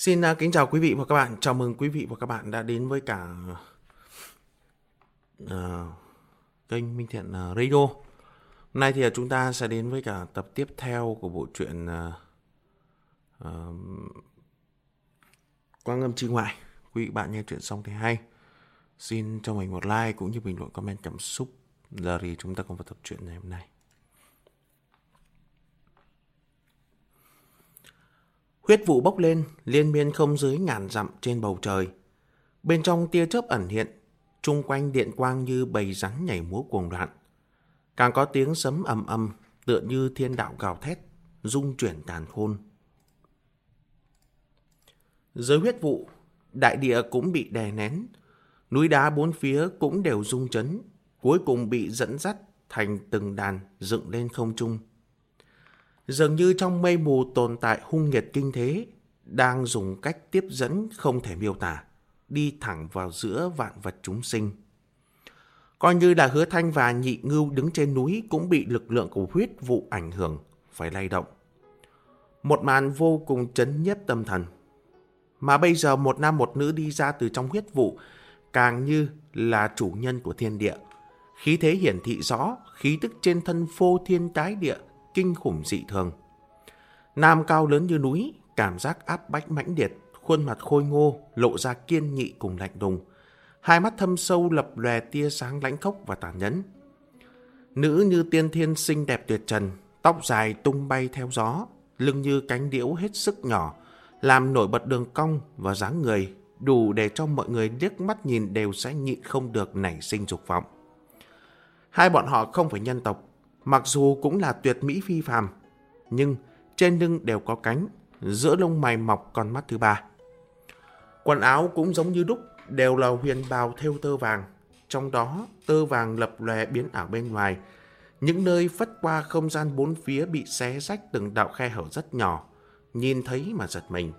Xin à, kính chào quý vị và các bạn. Chào mừng quý vị và các bạn đã đến với cả uh, kênh Minh Thiện à, Radio. Hôm nay thì chúng ta sẽ đến với cả tập tiếp theo của bộ truyện uh, uh, Quang âm chi ngoại. Quý vị bạn nghe chuyện xong thì hay. Xin cho mình một like cũng như bình luận comment cảm xúc. Giờ thì chúng ta cùng vào tập truyện ngày hôm nay. Huyết vụ bốc lên, liên miên không dưới ngàn dặm trên bầu trời. Bên trong tia chớp ẩn hiện, chung quanh điện quang như bầy rắn nhảy múa cuồng loạn. Càng có tiếng sấm ầm ầm, tựa như thiên đạo gào thét, rung chuyển tàn khôn. Dưới huyết vụ, đại địa cũng bị đè nén, núi đá bốn phía cũng đều rung chấn, cuối cùng bị dẫn dắt thành từng đàn dựng lên không trung. Dường như trong mây mù tồn tại hung nghiệt kinh thế, đang dùng cách tiếp dẫn không thể miêu tả, đi thẳng vào giữa vạn vật chúng sinh. Coi như là hứa thanh và nhị ngưu đứng trên núi cũng bị lực lượng của huyết vụ ảnh hưởng, phải lay động. Một màn vô cùng chấn nhiếp tâm thần. Mà bây giờ một nam một nữ đi ra từ trong huyết vụ, càng như là chủ nhân của thiên địa. Khí thế hiển thị rõ, khí tức trên thân phô thiên tái địa, kinh khủng dị thường. Nam cao lớn như núi, cảm giác áp bách mãnh liệt, khuôn mặt khôi ngô, lộ ra kiên nghị cùng lạnh đùng. Hai mắt thâm sâu lập lòe tia sáng lãnh khốc và tàn nhẫn. Nữ như tiên thiên xinh đẹp tuyệt trần, tóc dài tung bay theo gió, lưng như cánh điễu hết sức nhỏ, làm nổi bật đường cong và dáng người, đủ để cho mọi người liếc mắt nhìn đều sẽ nhịn không được nảy sinh dục vọng. Hai bọn họ không phải nhân tộc, Mặc dù cũng là tuyệt mỹ phi phàm, nhưng trên lưng đều có cánh, giữa lông mày mọc con mắt thứ ba. Quần áo cũng giống như đúc, đều là huyền bào thêu tơ vàng. Trong đó, tơ vàng lập lòe biến ảo bên ngoài. Những nơi phất qua không gian bốn phía bị xé rách từng đạo khe hở rất nhỏ, nhìn thấy mà giật mình.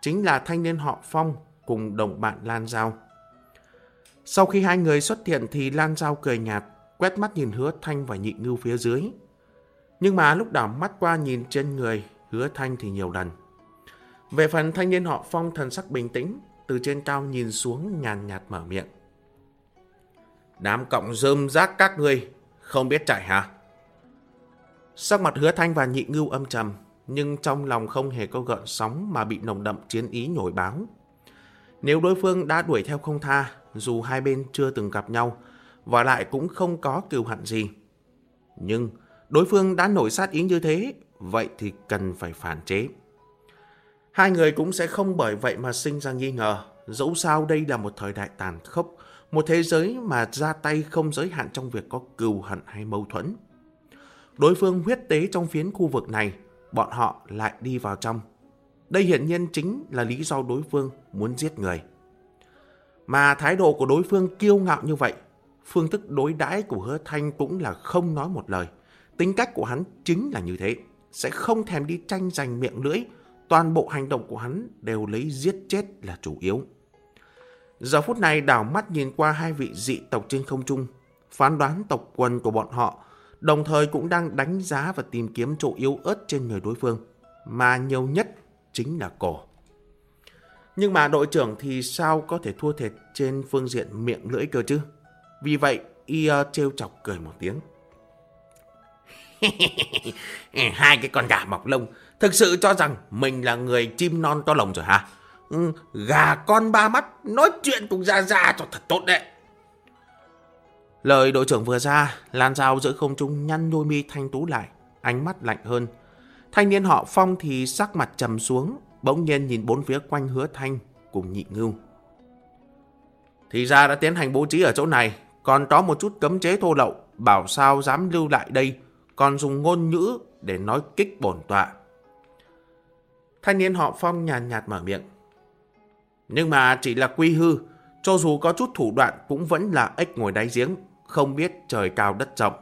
Chính là thanh niên họ Phong cùng đồng bạn Lan Giao. Sau khi hai người xuất hiện thì Lan Giao cười nhạt, quét mắt nhìn hứa thanh và nhị ngưu phía dưới. Nhưng mà lúc đảo mắt qua nhìn trên người hứa thanh thì nhiều lần. Về phần thanh niên họ phong thần sắc bình tĩnh, từ trên cao nhìn xuống nhàn nhạt mở miệng. Đám cộng rơm rác các ngươi, không biết chạy hả? Sắc mặt hứa thanh và nhị ngưu âm trầm, nhưng trong lòng không hề có gợn sóng mà bị nồng đậm chiến ý nhồi báo. Nếu đối phương đã đuổi theo không tha, dù hai bên chưa từng gặp nhau, và lại cũng không có cừu hận gì. Nhưng đối phương đã nổi sát ý như thế, vậy thì cần phải phản chế. Hai người cũng sẽ không bởi vậy mà sinh ra nghi ngờ, dẫu sao đây là một thời đại tàn khốc, một thế giới mà ra tay không giới hạn trong việc có cừu hận hay mâu thuẫn. Đối phương huyết tế trong phiến khu vực này, bọn họ lại đi vào trong. Đây hiển nhiên chính là lý do đối phương muốn giết người. Mà thái độ của đối phương kiêu ngạo như vậy phương thức đối đãi của hứa thanh cũng là không nói một lời. Tính cách của hắn chính là như thế, sẽ không thèm đi tranh giành miệng lưỡi, toàn bộ hành động của hắn đều lấy giết chết là chủ yếu. Giờ phút này đảo mắt nhìn qua hai vị dị tộc trên không trung, phán đoán tộc quần của bọn họ, đồng thời cũng đang đánh giá và tìm kiếm chỗ yếu ớt trên người đối phương, mà nhiều nhất chính là cổ. Nhưng mà đội trưởng thì sao có thể thua thiệt trên phương diện miệng lưỡi cơ chứ? Vì vậy, y uh, trêu chọc cười một tiếng. Hai cái con gà mọc lông thực sự cho rằng mình là người chim non to lồng rồi hả? Ừ, gà con ba mắt nói chuyện cùng ra ra cho thật tốt đấy. Lời đội trưởng vừa ra, Lan Giao giữa không trung nhăn đôi mi thanh tú lại, ánh mắt lạnh hơn. Thanh niên họ Phong thì sắc mặt trầm xuống, bỗng nhiên nhìn bốn phía quanh hứa thanh cùng nhị ngưu. Thì ra đã tiến hành bố trí ở chỗ này, còn có một chút cấm chế thô lậu, bảo sao dám lưu lại đây, còn dùng ngôn ngữ để nói kích bổn tọa. Thanh niên họ Phong nhàn nhạt mở miệng. Nhưng mà chỉ là quy hư, cho dù có chút thủ đoạn cũng vẫn là ếch ngồi đáy giếng, không biết trời cao đất rộng.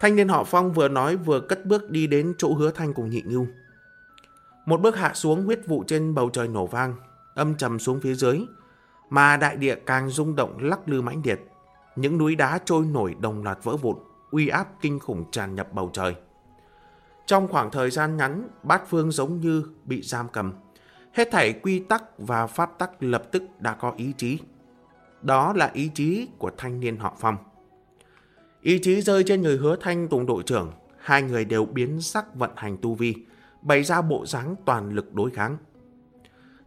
Thanh niên họ Phong vừa nói vừa cất bước đi đến chỗ hứa thanh cùng nhị ngưu. Một bước hạ xuống huyết vụ trên bầu trời nổ vang, âm trầm xuống phía dưới, mà đại địa càng rung động lắc lư mãnh liệt. Những núi đá trôi nổi đồng loạt vỡ vụn, uy áp kinh khủng tràn nhập bầu trời. Trong khoảng thời gian ngắn, bát phương giống như bị giam cầm. Hết thảy quy tắc và pháp tắc lập tức đã có ý chí. Đó là ý chí của thanh niên họ Phong. Ý chí rơi trên người hứa thanh cùng đội trưởng, hai người đều biến sắc vận hành tu vi, bày ra bộ dáng toàn lực đối kháng.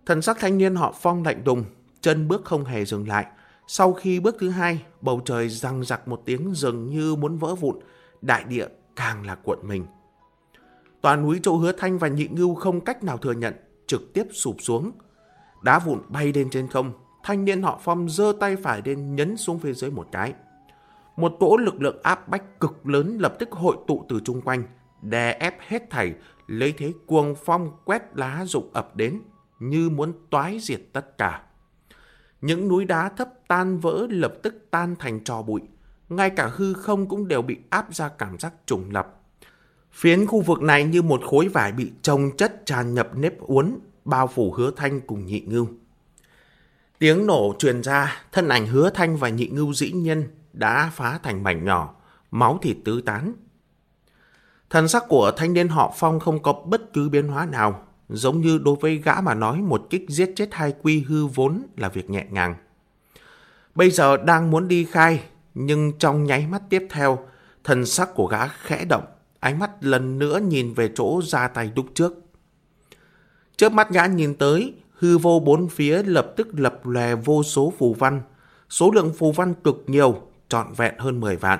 Thần sắc thanh niên họ Phong lạnh đùng, chân bước không hề dừng lại. Sau khi bước thứ hai, bầu trời răng rặc một tiếng dường như muốn vỡ vụn, đại địa càng là cuộn mình. Toàn núi chỗ hứa thanh và nhị ngưu không cách nào thừa nhận, trực tiếp sụp xuống. Đá vụn bay lên trên không, thanh niên họ Phong giơ tay phải lên nhấn xuống phía dưới một cái. Một cỗ lực lượng áp bách cực lớn lập tức hội tụ từ chung quanh, đè ép hết thảy, lấy thế cuồng phong quét lá rụng ập đến, như muốn toái diệt tất cả. Những núi đá thấp tan vỡ lập tức tan thành trò bụi, ngay cả hư không cũng đều bị áp ra cảm giác trùng lập. Phiến khu vực này như một khối vải bị trồng chất tràn nhập nếp uốn, bao phủ hứa thanh cùng nhị ngưu. Tiếng nổ truyền ra, thân ảnh hứa thanh và nhị ngưu dĩ nhân đã phá thành mảnh nhỏ, máu thịt tứ tán. Thần sắc của thanh niên họ Phong không có bất cứ biến hóa nào, giống như đối với gã mà nói một kích giết chết hai quy hư vốn là việc nhẹ nhàng. Bây giờ đang muốn đi khai, nhưng trong nháy mắt tiếp theo, thần sắc của gã khẽ động, ánh mắt lần nữa nhìn về chỗ ra tay đúc trước. Trước mắt gã nhìn tới, hư vô bốn phía lập tức lập lè vô số phù văn. Số lượng phù văn cực nhiều, trọn vẹn hơn 10 vạn.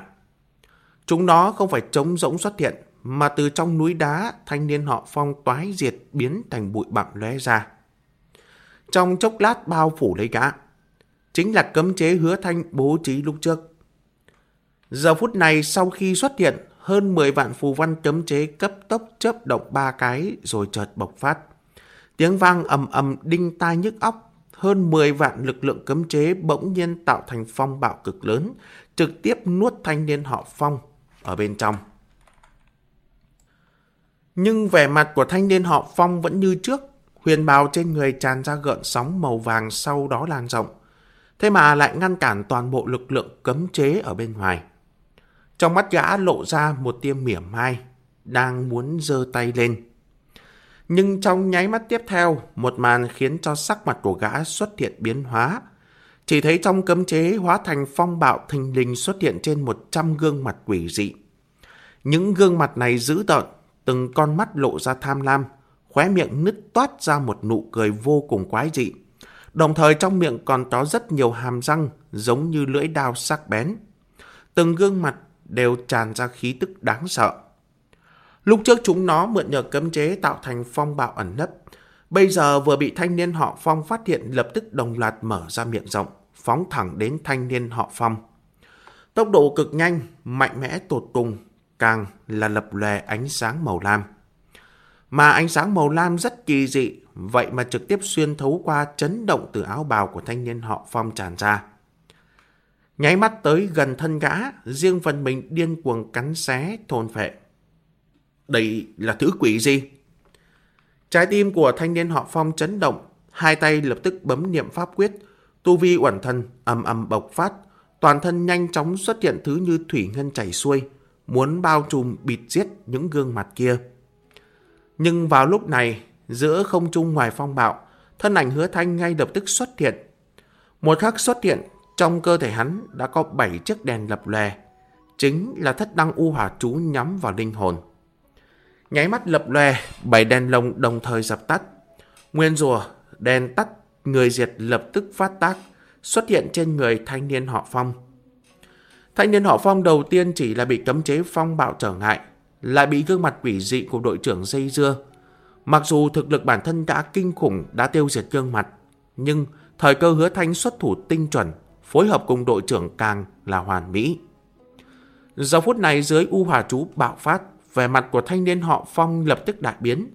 Chúng nó không phải trống rỗng xuất hiện, mà từ trong núi đá, thanh niên họ phong toái diệt biến thành bụi bặm lóe ra. Trong chốc lát bao phủ lấy gã, chính là cấm chế hứa thanh bố trí lúc trước. Giờ phút này sau khi xuất hiện, hơn 10 vạn phù văn cấm chế cấp tốc chớp động ba cái rồi chợt bộc phát. Tiếng vang ầm ầm đinh tai nhức óc, hơn 10 vạn lực lượng cấm chế bỗng nhiên tạo thành phong bạo cực lớn, trực tiếp nuốt thanh niên họ phong ở bên trong. Nhưng vẻ mặt của thanh niên họ phong vẫn như trước, huyền bào trên người tràn ra gợn sóng màu vàng sau đó lan rộng. Thế mà lại ngăn cản toàn bộ lực lượng cấm chế ở bên ngoài. Trong mắt gã lộ ra một tia mỉa mai, đang muốn giơ tay lên. Nhưng trong nháy mắt tiếp theo, một màn khiến cho sắc mặt của gã xuất hiện biến hóa. Chỉ thấy trong cấm chế hóa thành phong bạo thình lình xuất hiện trên 100 gương mặt quỷ dị. Những gương mặt này dữ tợn, từng con mắt lộ ra tham lam, khóe miệng nứt toát ra một nụ cười vô cùng quái dị. Đồng thời trong miệng còn có rất nhiều hàm răng giống như lưỡi đao sắc bén. Từng gương mặt đều tràn ra khí tức đáng sợ. Lúc trước chúng nó mượn nhờ cấm chế tạo thành phong bạo ẩn nấp. Bây giờ vừa bị thanh niên họ Phong phát hiện lập tức đồng loạt mở ra miệng rộng, phóng thẳng đến thanh niên họ Phong. Tốc độ cực nhanh, mạnh mẽ tột cùng, càng là lập lòe ánh sáng màu lam. Mà ánh sáng màu lam rất kỳ dị, vậy mà trực tiếp xuyên thấu qua chấn động từ áo bào của thanh niên họ Phong tràn ra. Nháy mắt tới gần thân gã, riêng phần mình điên cuồng cắn xé, thôn phệ. Đây là thứ quỷ gì? Trái tim của thanh niên họ Phong chấn động, hai tay lập tức bấm niệm pháp quyết, tu vi uẩn thân, ầm ầm bộc phát, toàn thân nhanh chóng xuất hiện thứ như thủy ngân chảy xuôi, muốn bao trùm bịt giết những gương mặt kia. Nhưng vào lúc này, giữa không trung ngoài phong bạo, thân ảnh hứa thanh ngay lập tức xuất hiện. Một khắc xuất hiện, trong cơ thể hắn đã có 7 chiếc đèn lập lè, chính là thất đăng u hỏa chú nhắm vào linh hồn. Nháy mắt lập lè, bảy đèn lồng đồng thời dập tắt. Nguyên rùa, đèn tắt, người diệt lập tức phát tác, xuất hiện trên người thanh niên họ Phong. Thanh niên họ Phong đầu tiên chỉ là bị cấm chế phong bạo trở ngại, lại bị gương mặt quỷ dị của đội trưởng dây dưa. Mặc dù thực lực bản thân đã kinh khủng đã tiêu diệt gương mặt, nhưng thời cơ hứa thanh xuất thủ tinh chuẩn, phối hợp cùng đội trưởng càng là hoàn mỹ. Giờ phút này dưới u hòa chú bạo phát, vẻ mặt của thanh niên họ Phong lập tức đại biến.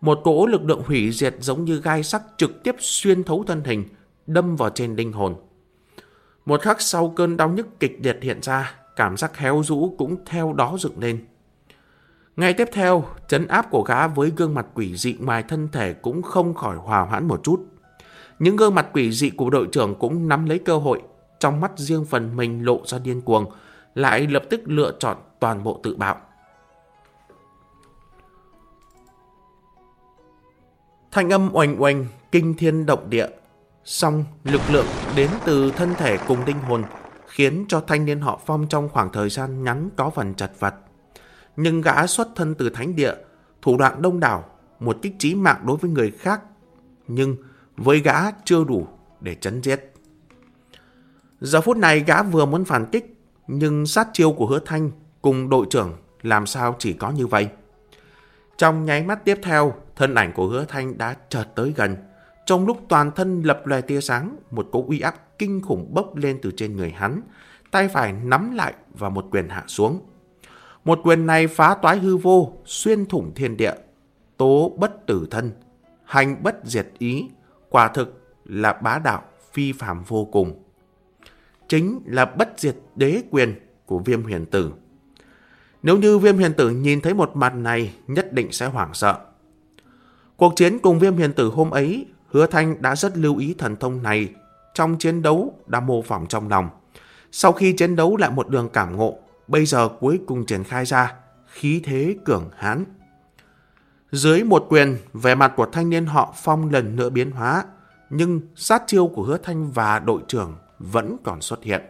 Một cỗ lực lượng hủy diệt giống như gai sắc trực tiếp xuyên thấu thân hình, đâm vào trên linh hồn. Một khắc sau cơn đau nhức kịch liệt hiện ra, cảm giác héo rũ cũng theo đó dựng lên. Ngay tiếp theo, chấn áp của gã với gương mặt quỷ dị ngoài thân thể cũng không khỏi hòa hoãn một chút. Những gương mặt quỷ dị của đội trưởng cũng nắm lấy cơ hội, trong mắt riêng phần mình lộ ra điên cuồng, lại lập tức lựa chọn toàn bộ tự bạo. Thanh âm oanh oanh, kinh thiên động địa Song lực lượng đến từ thân thể cùng linh hồn khiến cho thanh niên họ Phong trong khoảng thời gian ngắn có phần chật vật. Nhưng gã xuất thân từ thánh địa, thủ đoạn đông đảo, một kích trí mạng đối với người khác. Nhưng với gã chưa đủ để chấn giết. Giờ phút này gã vừa muốn phản kích, nhưng sát chiêu của hứa thanh cùng đội trưởng làm sao chỉ có như vậy. Trong nháy mắt tiếp theo, thân ảnh của hứa thanh đã chợt tới gần. Trong lúc toàn thân lập loè tia sáng, một cỗ uy áp kinh khủng bốc lên từ trên người hắn, tay phải nắm lại và một quyền hạ xuống. Một quyền này phá toái hư vô, xuyên thủng thiên địa, tố bất tử thân, hành bất diệt ý, quả thực là bá đạo phi phàm vô cùng. Chính là bất diệt đế quyền của viêm huyền tử. Nếu như viêm huyền tử nhìn thấy một mặt này, nhất định sẽ hoảng sợ. Cuộc chiến cùng viêm huyền tử hôm ấy, hứa thanh đã rất lưu ý thần thông này trong chiến đấu đã mô phỏng trong lòng. Sau khi chiến đấu lại một đường cảm ngộ, bây giờ cuối cùng triển khai ra, khí thế cường hãn. Dưới một quyền, vẻ mặt của thanh niên họ Phong lần nữa biến hóa, nhưng sát chiêu của hứa thanh và đội trưởng vẫn còn xuất hiện.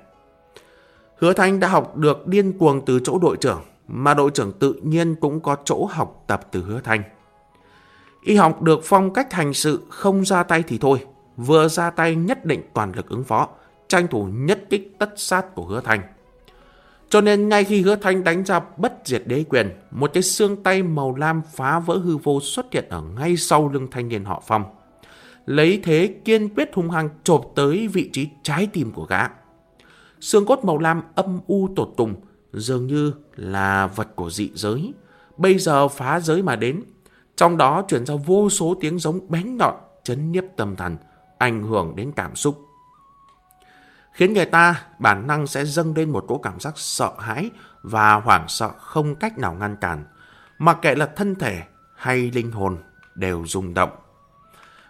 Hứa thanh đã học được điên cuồng từ chỗ đội trưởng, mà đội trưởng tự nhiên cũng có chỗ học tập từ hứa thanh. Y học được phong cách hành sự không ra tay thì thôi, vừa ra tay nhất định toàn lực ứng phó, tranh thủ nhất kích tất sát của hứa thanh. Cho nên ngay khi hứa thanh đánh ra bất diệt đế quyền, một cái xương tay màu lam phá vỡ hư vô xuất hiện ở ngay sau lưng thanh niên họ phong. Lấy thế kiên quyết hung hăng chộp tới vị trí trái tim của gã. Xương cốt màu lam âm u tột tùng, dường như là vật của dị giới. Bây giờ phá giới mà đến, trong đó chuyển ra vô số tiếng giống bén nhọn, chấn nhiếp tâm thần, ảnh hưởng đến cảm xúc. Khiến người ta bản năng sẽ dâng lên một cỗ cảm giác sợ hãi và hoảng sợ không cách nào ngăn cản, mặc kệ là thân thể hay linh hồn đều rung động.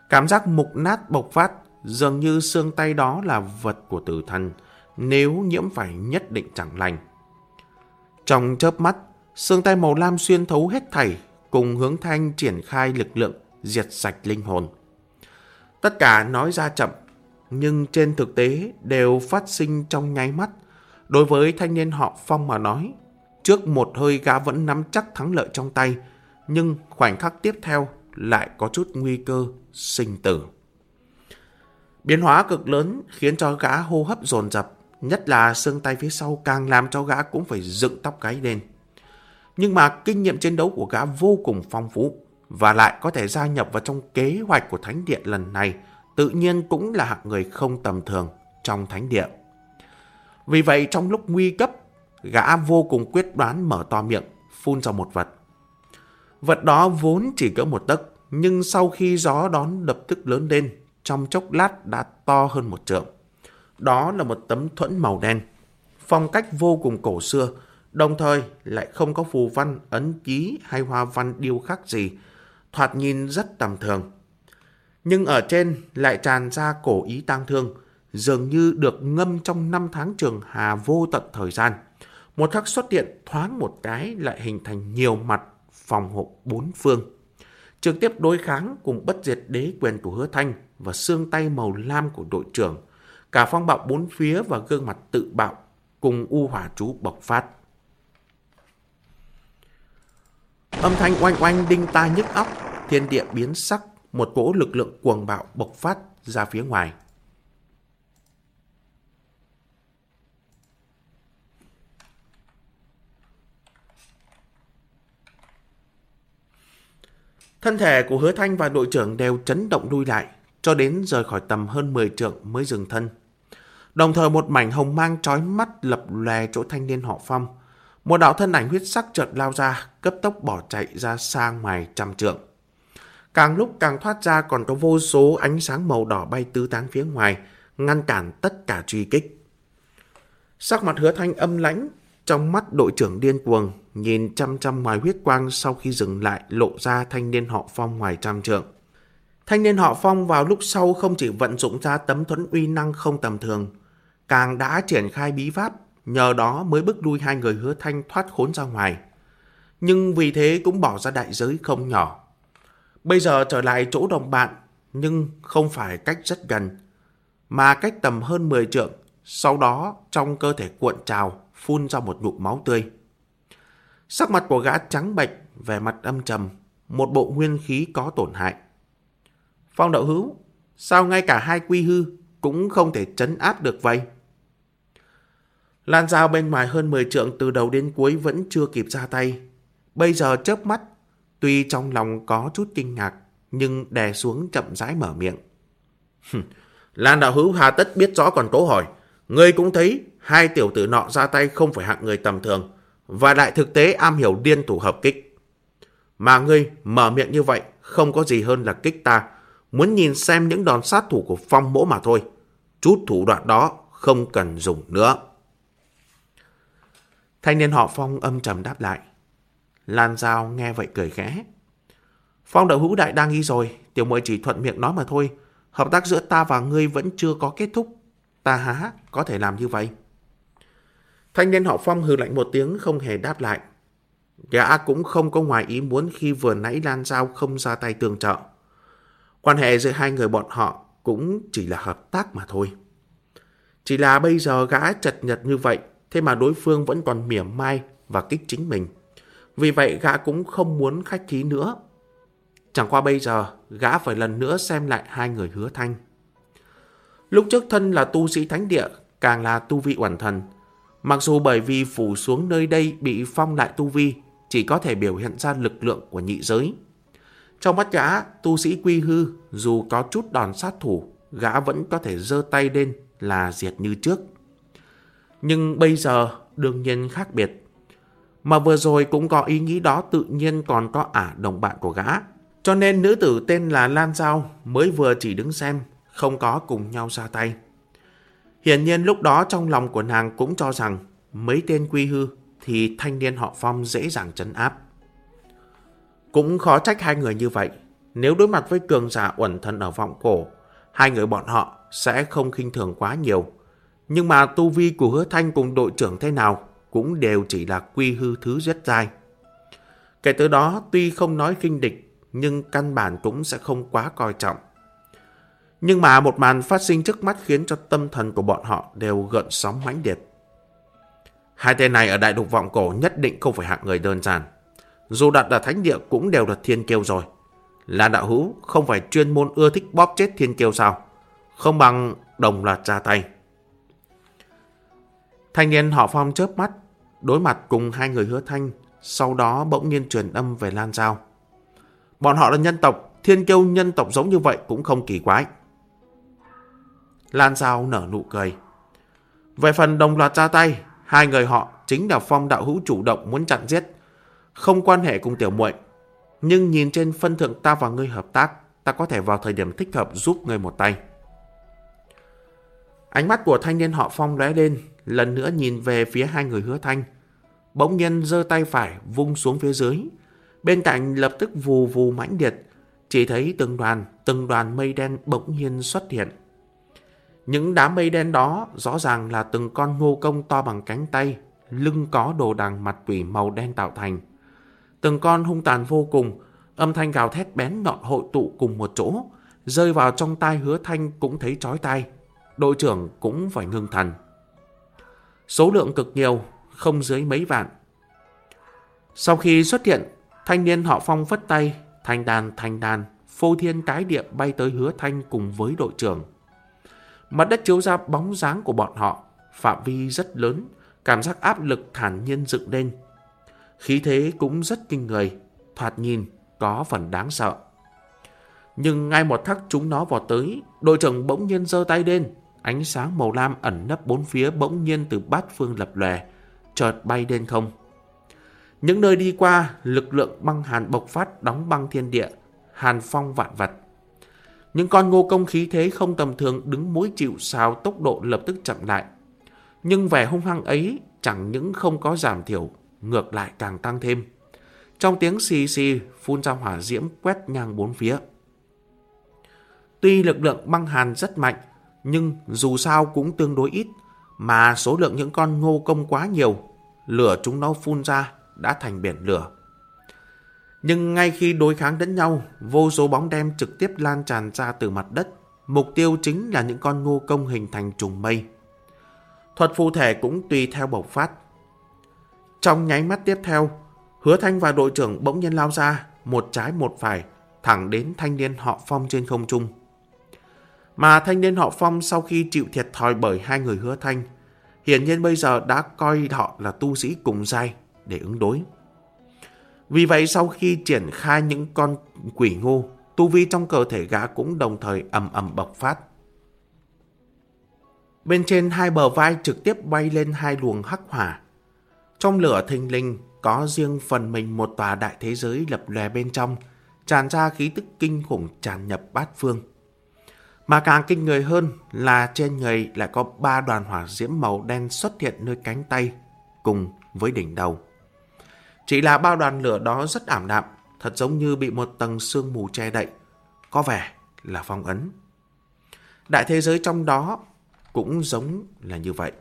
Cảm giác mục nát bộc phát dường như xương tay đó là vật của tử thần, nếu nhiễm phải nhất định chẳng lành. Trong chớp mắt, xương tay màu lam xuyên thấu hết thảy cùng hướng thanh triển khai lực lượng diệt sạch linh hồn. Tất cả nói ra chậm, nhưng trên thực tế đều phát sinh trong nháy mắt. Đối với thanh niên họ Phong mà nói, trước một hơi gã vẫn nắm chắc thắng lợi trong tay, nhưng khoảnh khắc tiếp theo lại có chút nguy cơ sinh tử. Biến hóa cực lớn khiến cho gã hô hấp dồn dập, nhất là xương tay phía sau càng làm cho gã cũng phải dựng tóc gáy lên. Nhưng mà kinh nghiệm chiến đấu của gã vô cùng phong phú và lại có thể gia nhập vào trong kế hoạch của Thánh Điện lần này, tự nhiên cũng là hạng người không tầm thường trong Thánh Điện. Vì vậy trong lúc nguy cấp, gã vô cùng quyết đoán mở to miệng, phun ra một vật. Vật đó vốn chỉ cỡ một tấc, nhưng sau khi gió đón đập tức lớn lên, trong chốc lát đã to hơn một trượng. Đó là một tấm thuẫn màu đen, phong cách vô cùng cổ xưa, đồng thời lại không có phù văn, ấn ký hay hoa văn điêu khắc gì, thoạt nhìn rất tầm thường. Nhưng ở trên lại tràn ra cổ ý tang thương, dường như được ngâm trong năm tháng trường hà vô tận thời gian. Một khắc xuất hiện thoáng một cái lại hình thành nhiều mặt phòng hộ bốn phương. Trực tiếp đối kháng cùng bất diệt đế quyền của hứa thanh và xương tay màu lam của đội trưởng. Cả phong bạo bốn phía và gương mặt tự bạo cùng u hỏa chú bộc phát. Âm thanh oanh oanh đinh tai nhức óc, thiên địa biến sắc, một cỗ lực lượng cuồng bạo bộc phát ra phía ngoài. Thân thể của hứa thanh và đội trưởng đều chấn động lui lại, cho đến rời khỏi tầm hơn 10 trượng mới dừng thân. Đồng thời một mảnh hồng mang trói mắt lập lè chỗ thanh niên họ phong. Một đạo thân ảnh huyết sắc chợt lao ra, cấp tốc bỏ chạy ra xa ngoài trăm trượng. Càng lúc càng thoát ra còn có vô số ánh sáng màu đỏ bay tứ tán phía ngoài, ngăn cản tất cả truy kích. Sắc mặt hứa thanh âm lãnh, trong mắt đội trưởng điên cuồng, nhìn chăm chăm ngoài huyết quang sau khi dừng lại lộ ra thanh niên họ phong ngoài trăm trượng. Thanh niên họ phong vào lúc sau không chỉ vận dụng ra tấm thuẫn uy năng không tầm thường, càng đã triển khai bí pháp, nhờ đó mới bức lui hai người hứa thanh thoát khốn ra ngoài. Nhưng vì thế cũng bỏ ra đại giới không nhỏ. Bây giờ trở lại chỗ đồng bạn, nhưng không phải cách rất gần, mà cách tầm hơn 10 trượng, sau đó trong cơ thể cuộn trào, phun ra một ngụm máu tươi. Sắc mặt của gã trắng bệch, vẻ mặt âm trầm, một bộ nguyên khí có tổn hại. Phong đậu hữu, sao ngay cả hai quy hư cũng không thể chấn áp được vậy? Lan dao bên ngoài hơn 10 trượng từ đầu đến cuối vẫn chưa kịp ra tay. Bây giờ chớp mắt, tuy trong lòng có chút kinh ngạc, nhưng đè xuống chậm rãi mở miệng. Lan đạo hữu hà tất biết rõ còn cố hỏi. Ngươi cũng thấy hai tiểu tử nọ ra tay không phải hạng người tầm thường, và lại thực tế am hiểu điên thủ hợp kích. Mà ngươi mở miệng như vậy không có gì hơn là kích ta, muốn nhìn xem những đòn sát thủ của phong mỗ mà thôi. Chút thủ đoạn đó không cần dùng nữa. Thanh niên họ Phong âm trầm đáp lại. Lan Giao nghe vậy cười khẽ. Phong đậu hữu đại đang nghi rồi, tiểu muội chỉ thuận miệng nói mà thôi. Hợp tác giữa ta và ngươi vẫn chưa có kết thúc. Ta há có thể làm như vậy. Thanh niên họ Phong hừ lạnh một tiếng không hề đáp lại. Gã cũng không có ngoài ý muốn khi vừa nãy Lan Giao không ra tay tương trợ. Quan hệ giữa hai người bọn họ cũng chỉ là hợp tác mà thôi. Chỉ là bây giờ gã chật nhật như vậy, thế mà đối phương vẫn còn mỉa mai và kích chính mình. Vì vậy gã cũng không muốn khách khí nữa. Chẳng qua bây giờ, gã phải lần nữa xem lại hai người hứa thanh. Lúc trước thân là tu sĩ thánh địa, càng là tu vị hoàn thần. Mặc dù bởi vì phủ xuống nơi đây bị phong lại tu vi, chỉ có thể biểu hiện ra lực lượng của nhị giới. Trong mắt gã, tu sĩ quy hư, dù có chút đòn sát thủ, gã vẫn có thể giơ tay lên là diệt như trước. Nhưng bây giờ đương nhiên khác biệt. Mà vừa rồi cũng có ý nghĩ đó tự nhiên còn có ả đồng bạn của gã. Cho nên nữ tử tên là Lan Giao mới vừa chỉ đứng xem, không có cùng nhau ra tay. Hiển nhiên lúc đó trong lòng của nàng cũng cho rằng mấy tên quy hư thì thanh niên họ Phong dễ dàng chấn áp. Cũng khó trách hai người như vậy. Nếu đối mặt với cường giả uẩn thân ở vọng cổ, hai người bọn họ sẽ không khinh thường quá nhiều. Nhưng mà tu vi của hứa thanh cùng đội trưởng thế nào cũng đều chỉ là quy hư thứ rất dai. Kể từ đó tuy không nói khinh địch, nhưng căn bản cũng sẽ không quá coi trọng. Nhưng mà một màn phát sinh trước mắt khiến cho tâm thần của bọn họ đều gợn sóng mãnh liệt. Hai tên này ở đại đục vọng cổ nhất định không phải hạng người đơn giản. Dù đặt ở thánh địa cũng đều là thiên kiêu rồi. Là đạo hữu không phải chuyên môn ưa thích bóp chết thiên kiêu sao? Không bằng đồng loạt ra tay. Thanh niên họ phong chớp mắt, đối mặt cùng hai người hứa thanh, sau đó bỗng nhiên truyền âm về Lan Giao. Bọn họ là nhân tộc, thiên kiêu nhân tộc giống như vậy cũng không kỳ quái. Lan Giao nở nụ cười. Về phần đồng loạt ra tay, hai người họ chính là phong đạo hữu chủ động muốn chặn giết, không quan hệ cùng tiểu muội. Nhưng nhìn trên phân thượng ta và ngươi hợp tác, ta có thể vào thời điểm thích hợp giúp ngươi một tay. Ánh mắt của thanh niên họ phong lóe lên, lần nữa nhìn về phía hai người hứa thanh. Bỗng nhiên giơ tay phải vung xuống phía dưới. Bên cạnh lập tức vù vù mãnh liệt, chỉ thấy từng đoàn, từng đoàn mây đen bỗng nhiên xuất hiện. Những đám mây đen đó rõ ràng là từng con ngô công to bằng cánh tay, lưng có đồ đằng mặt quỷ màu đen tạo thành. Từng con hung tàn vô cùng, âm thanh gào thét bén nhọn hội tụ cùng một chỗ, rơi vào trong tai hứa thanh cũng thấy chói tai. Đội trưởng cũng phải ngưng thần. Số lượng cực nhiều, không dưới mấy vạn. Sau khi xuất hiện, thanh niên họ phong phất tay, thanh đàn thanh đàn, phô thiên cái địa bay tới hứa thanh cùng với đội trưởng. Mặt đất chiếu ra bóng dáng của bọn họ, phạm vi rất lớn, cảm giác áp lực thản nhiên dựng lên. Khí thế cũng rất kinh người, thoạt nhìn có phần đáng sợ. Nhưng ngay một khắc chúng nó vào tới, đội trưởng bỗng nhiên giơ tay lên, ánh sáng màu lam ẩn nấp bốn phía bỗng nhiên từ bát phương lập lòe, chợt bay lên không. Những nơi đi qua, lực lượng băng hàn bộc phát đóng băng thiên địa, hàn phong vạn vật. Những con ngô công khí thế không tầm thường đứng mũi chịu sao tốc độ lập tức chậm lại. Nhưng vẻ hung hăng ấy chẳng những không có giảm thiểu, ngược lại càng tăng thêm. Trong tiếng xì xì phun ra hỏa diễm quét ngang bốn phía. Tuy lực lượng băng hàn rất mạnh, nhưng dù sao cũng tương đối ít, mà số lượng những con ngô công quá nhiều, lửa chúng nó phun ra đã thành biển lửa. Nhưng ngay khi đối kháng lẫn nhau, vô số bóng đen trực tiếp lan tràn ra từ mặt đất. Mục tiêu chính là những con ngô công hình thành trùng mây. Thuật phù thể cũng tùy theo bộc phát. Trong nháy mắt tiếp theo, hứa thanh và đội trưởng bỗng nhiên lao ra, một trái một phải, thẳng đến thanh niên họ phong trên không trung. Mà thanh niên họ phong sau khi chịu thiệt thòi bởi hai người hứa thanh, hiển nhiên bây giờ đã coi họ là tu sĩ cùng giai để ứng đối. Vì vậy sau khi triển khai những con quỷ ngô, tu vi trong cơ thể gã cũng đồng thời ầm ầm bộc phát. Bên trên hai bờ vai trực tiếp bay lên hai luồng hắc hỏa. Trong lửa thình linh có riêng phần mình một tòa đại thế giới lập lòe bên trong, tràn ra khí tức kinh khủng tràn nhập bát phương. Mà càng kinh người hơn là trên người lại có ba đoàn hỏa diễm màu đen xuất hiện nơi cánh tay cùng với đỉnh đầu. Chỉ là ba đoàn lửa đó rất ảm đạm, thật giống như bị một tầng sương mù che đậy, có vẻ là phong ấn. Đại thế giới trong đó cũng giống là như vậy.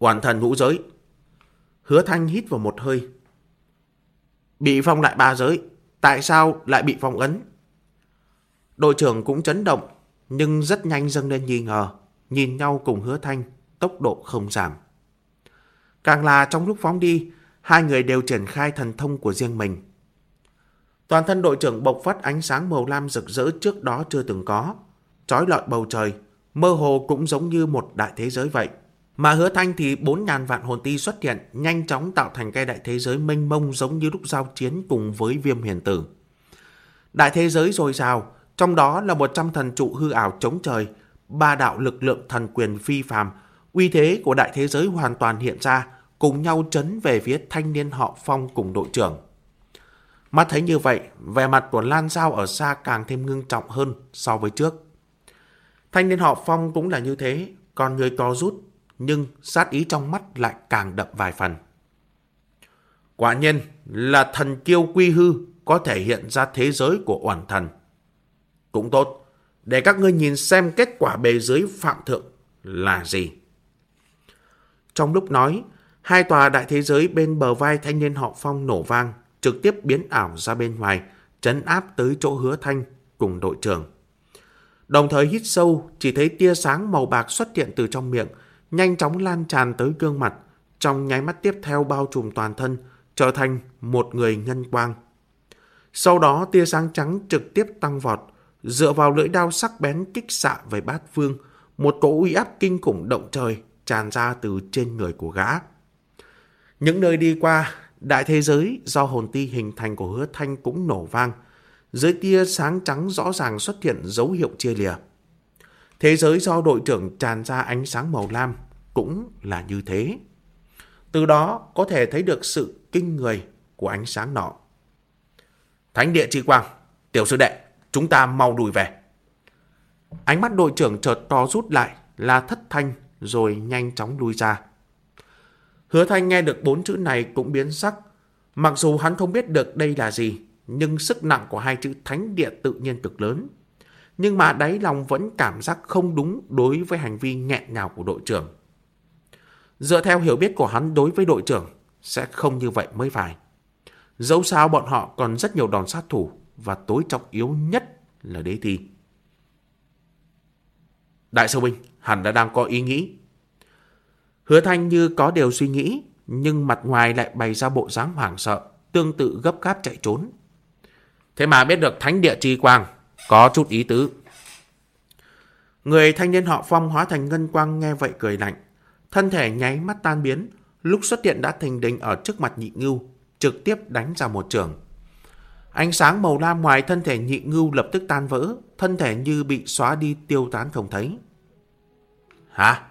Hoàn thần ngũ giới. Hứa Thanh hít vào một hơi. Bị phong lại ba giới, tại sao lại bị phong ấn? Đội trưởng cũng chấn động, nhưng rất nhanh dâng lên nghi ngờ, nhìn nhau cùng hứa thanh, tốc độ không giảm. Càng là trong lúc phóng đi, hai người đều triển khai thần thông của riêng mình. Toàn thân đội trưởng bộc phát ánh sáng màu lam rực rỡ trước đó chưa từng có, trói lọi bầu trời, mơ hồ cũng giống như một đại thế giới vậy. Mà hứa thanh thì bốn ngàn vạn hồn ti xuất hiện, nhanh chóng tạo thành cái đại thế giới mênh mông giống như lúc giao chiến cùng với viêm hiền tử. Đại thế giới dồi dào, trong đó là một trăm thần trụ hư ảo chống trời, ba đạo lực lượng thần quyền phi phàm, uy thế của đại thế giới hoàn toàn hiện ra, cùng nhau chấn về phía thanh niên họ Phong cùng đội trưởng. Mắt thấy như vậy, vẻ mặt của Lan Giao ở xa càng thêm ngưng trọng hơn so với trước. Thanh niên họ Phong cũng là như thế, còn người co rút, nhưng sát ý trong mắt lại càng đậm vài phần. Quả nhiên là thần kiêu quy hư có thể hiện ra thế giới của oản thần. Cũng tốt, để các ngươi nhìn xem kết quả bề dưới phạm thượng là gì. Trong lúc nói, hai tòa đại thế giới bên bờ vai thanh niên họ Phong nổ vang, trực tiếp biến ảo ra bên ngoài, chấn áp tới chỗ hứa thanh cùng đội trưởng. Đồng thời hít sâu, chỉ thấy tia sáng màu bạc xuất hiện từ trong miệng, nhanh chóng lan tràn tới gương mặt, trong nháy mắt tiếp theo bao trùm toàn thân, trở thành một người ngân quang. Sau đó tia sáng trắng trực tiếp tăng vọt, dựa vào lưỡi đao sắc bén kích xạ về bát phương, một cỗ uy áp kinh khủng động trời tràn ra từ trên người của gã. Những nơi đi qua, đại thế giới do hồn ti hình thành của hứa thanh cũng nổ vang, dưới tia sáng trắng rõ ràng xuất hiện dấu hiệu chia lìa. Thế giới do đội trưởng tràn ra ánh sáng màu lam cũng là như thế. Từ đó có thể thấy được sự kinh người của ánh sáng nọ. Thánh địa chi quang, tiểu sư đệ, chúng ta mau đùi về. Ánh mắt đội trưởng chợt to rút lại là thất thanh rồi nhanh chóng lui ra. Hứa thanh nghe được bốn chữ này cũng biến sắc. Mặc dù hắn không biết được đây là gì, nhưng sức nặng của hai chữ thánh địa tự nhiên cực lớn. Nhưng mà đáy lòng vẫn cảm giác không đúng đối với hành vi nghẹn ngào của đội trưởng. Dựa theo hiểu biết của hắn đối với đội trưởng, sẽ không như vậy mới phải. Dẫu sao bọn họ còn rất nhiều đòn sát thủ và tối trọng yếu nhất là đế thi. Đại sư huynh hẳn đã đang có ý nghĩ. Hứa Thanh như có điều suy nghĩ, nhưng mặt ngoài lại bày ra bộ dáng hoảng sợ, tương tự gấp gáp chạy trốn. Thế mà biết được thánh địa trì quang, có chút ý tứ. Người thanh niên họ phong hóa thành ngân quang nghe vậy cười lạnh. Thân thể nháy mắt tan biến, lúc xuất hiện đã thành đình ở trước mặt nhị ngưu, trực tiếp đánh ra một trường. Ánh sáng màu lam ngoài thân thể nhị ngưu lập tức tan vỡ, thân thể như bị xóa đi tiêu tán không thấy. Hả?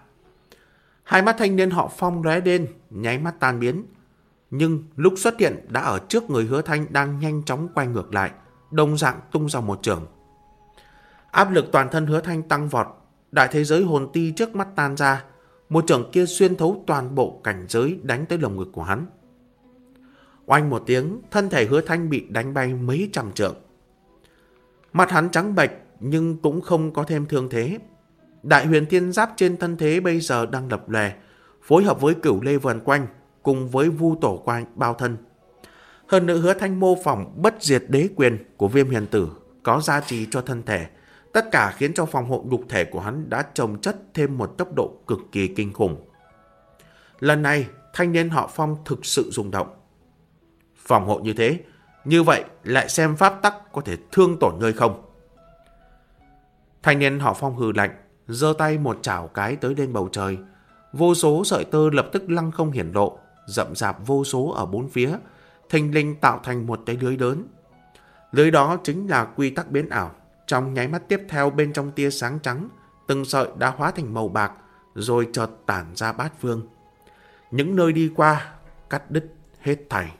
Hai mắt thanh niên họ phong lóe đen, nháy mắt tan biến. Nhưng lúc xuất hiện đã ở trước người hứa thanh đang nhanh chóng quay ngược lại, đồng dạng tung ra một trường. Áp lực toàn thân hứa thanh tăng vọt, đại thế giới hồn ti trước mắt tan ra, một trường kia xuyên thấu toàn bộ cảnh giới đánh tới lồng ngực của hắn. Oanh một tiếng, thân thể hứa thanh bị đánh bay mấy trăm trượng. Mặt hắn trắng bệch nhưng cũng không có thêm thương thế. Đại huyền thiên giáp trên thân thế bây giờ đang lập lè, phối hợp với cửu lê vườn quanh cùng với vu tổ quanh bao thân. Hơn nữa hứa thanh mô phỏng bất diệt đế quyền của viêm hiền tử có giá trị cho thân thể. Tất cả khiến cho phòng hộ nhục thể của hắn đã trồng chất thêm một tốc độ cực kỳ kinh khủng. Lần này, thanh niên họ Phong thực sự rung động. Phòng hộ như thế, như vậy lại xem pháp tắc có thể thương tổn ngươi không? Thanh niên họ Phong hừ lạnh, giơ tay một chảo cái tới lên bầu trời. Vô số sợi tơ lập tức lăng không hiển lộ, rậm rạp vô số ở bốn phía, thình linh tạo thành một cái lưới lớn. Lưới đó chính là quy tắc biến ảo. Trong nháy mắt tiếp theo bên trong tia sáng trắng, từng sợi đã hóa thành màu bạc, rồi chợt tản ra bát phương. Những nơi đi qua, cắt đứt hết thảy.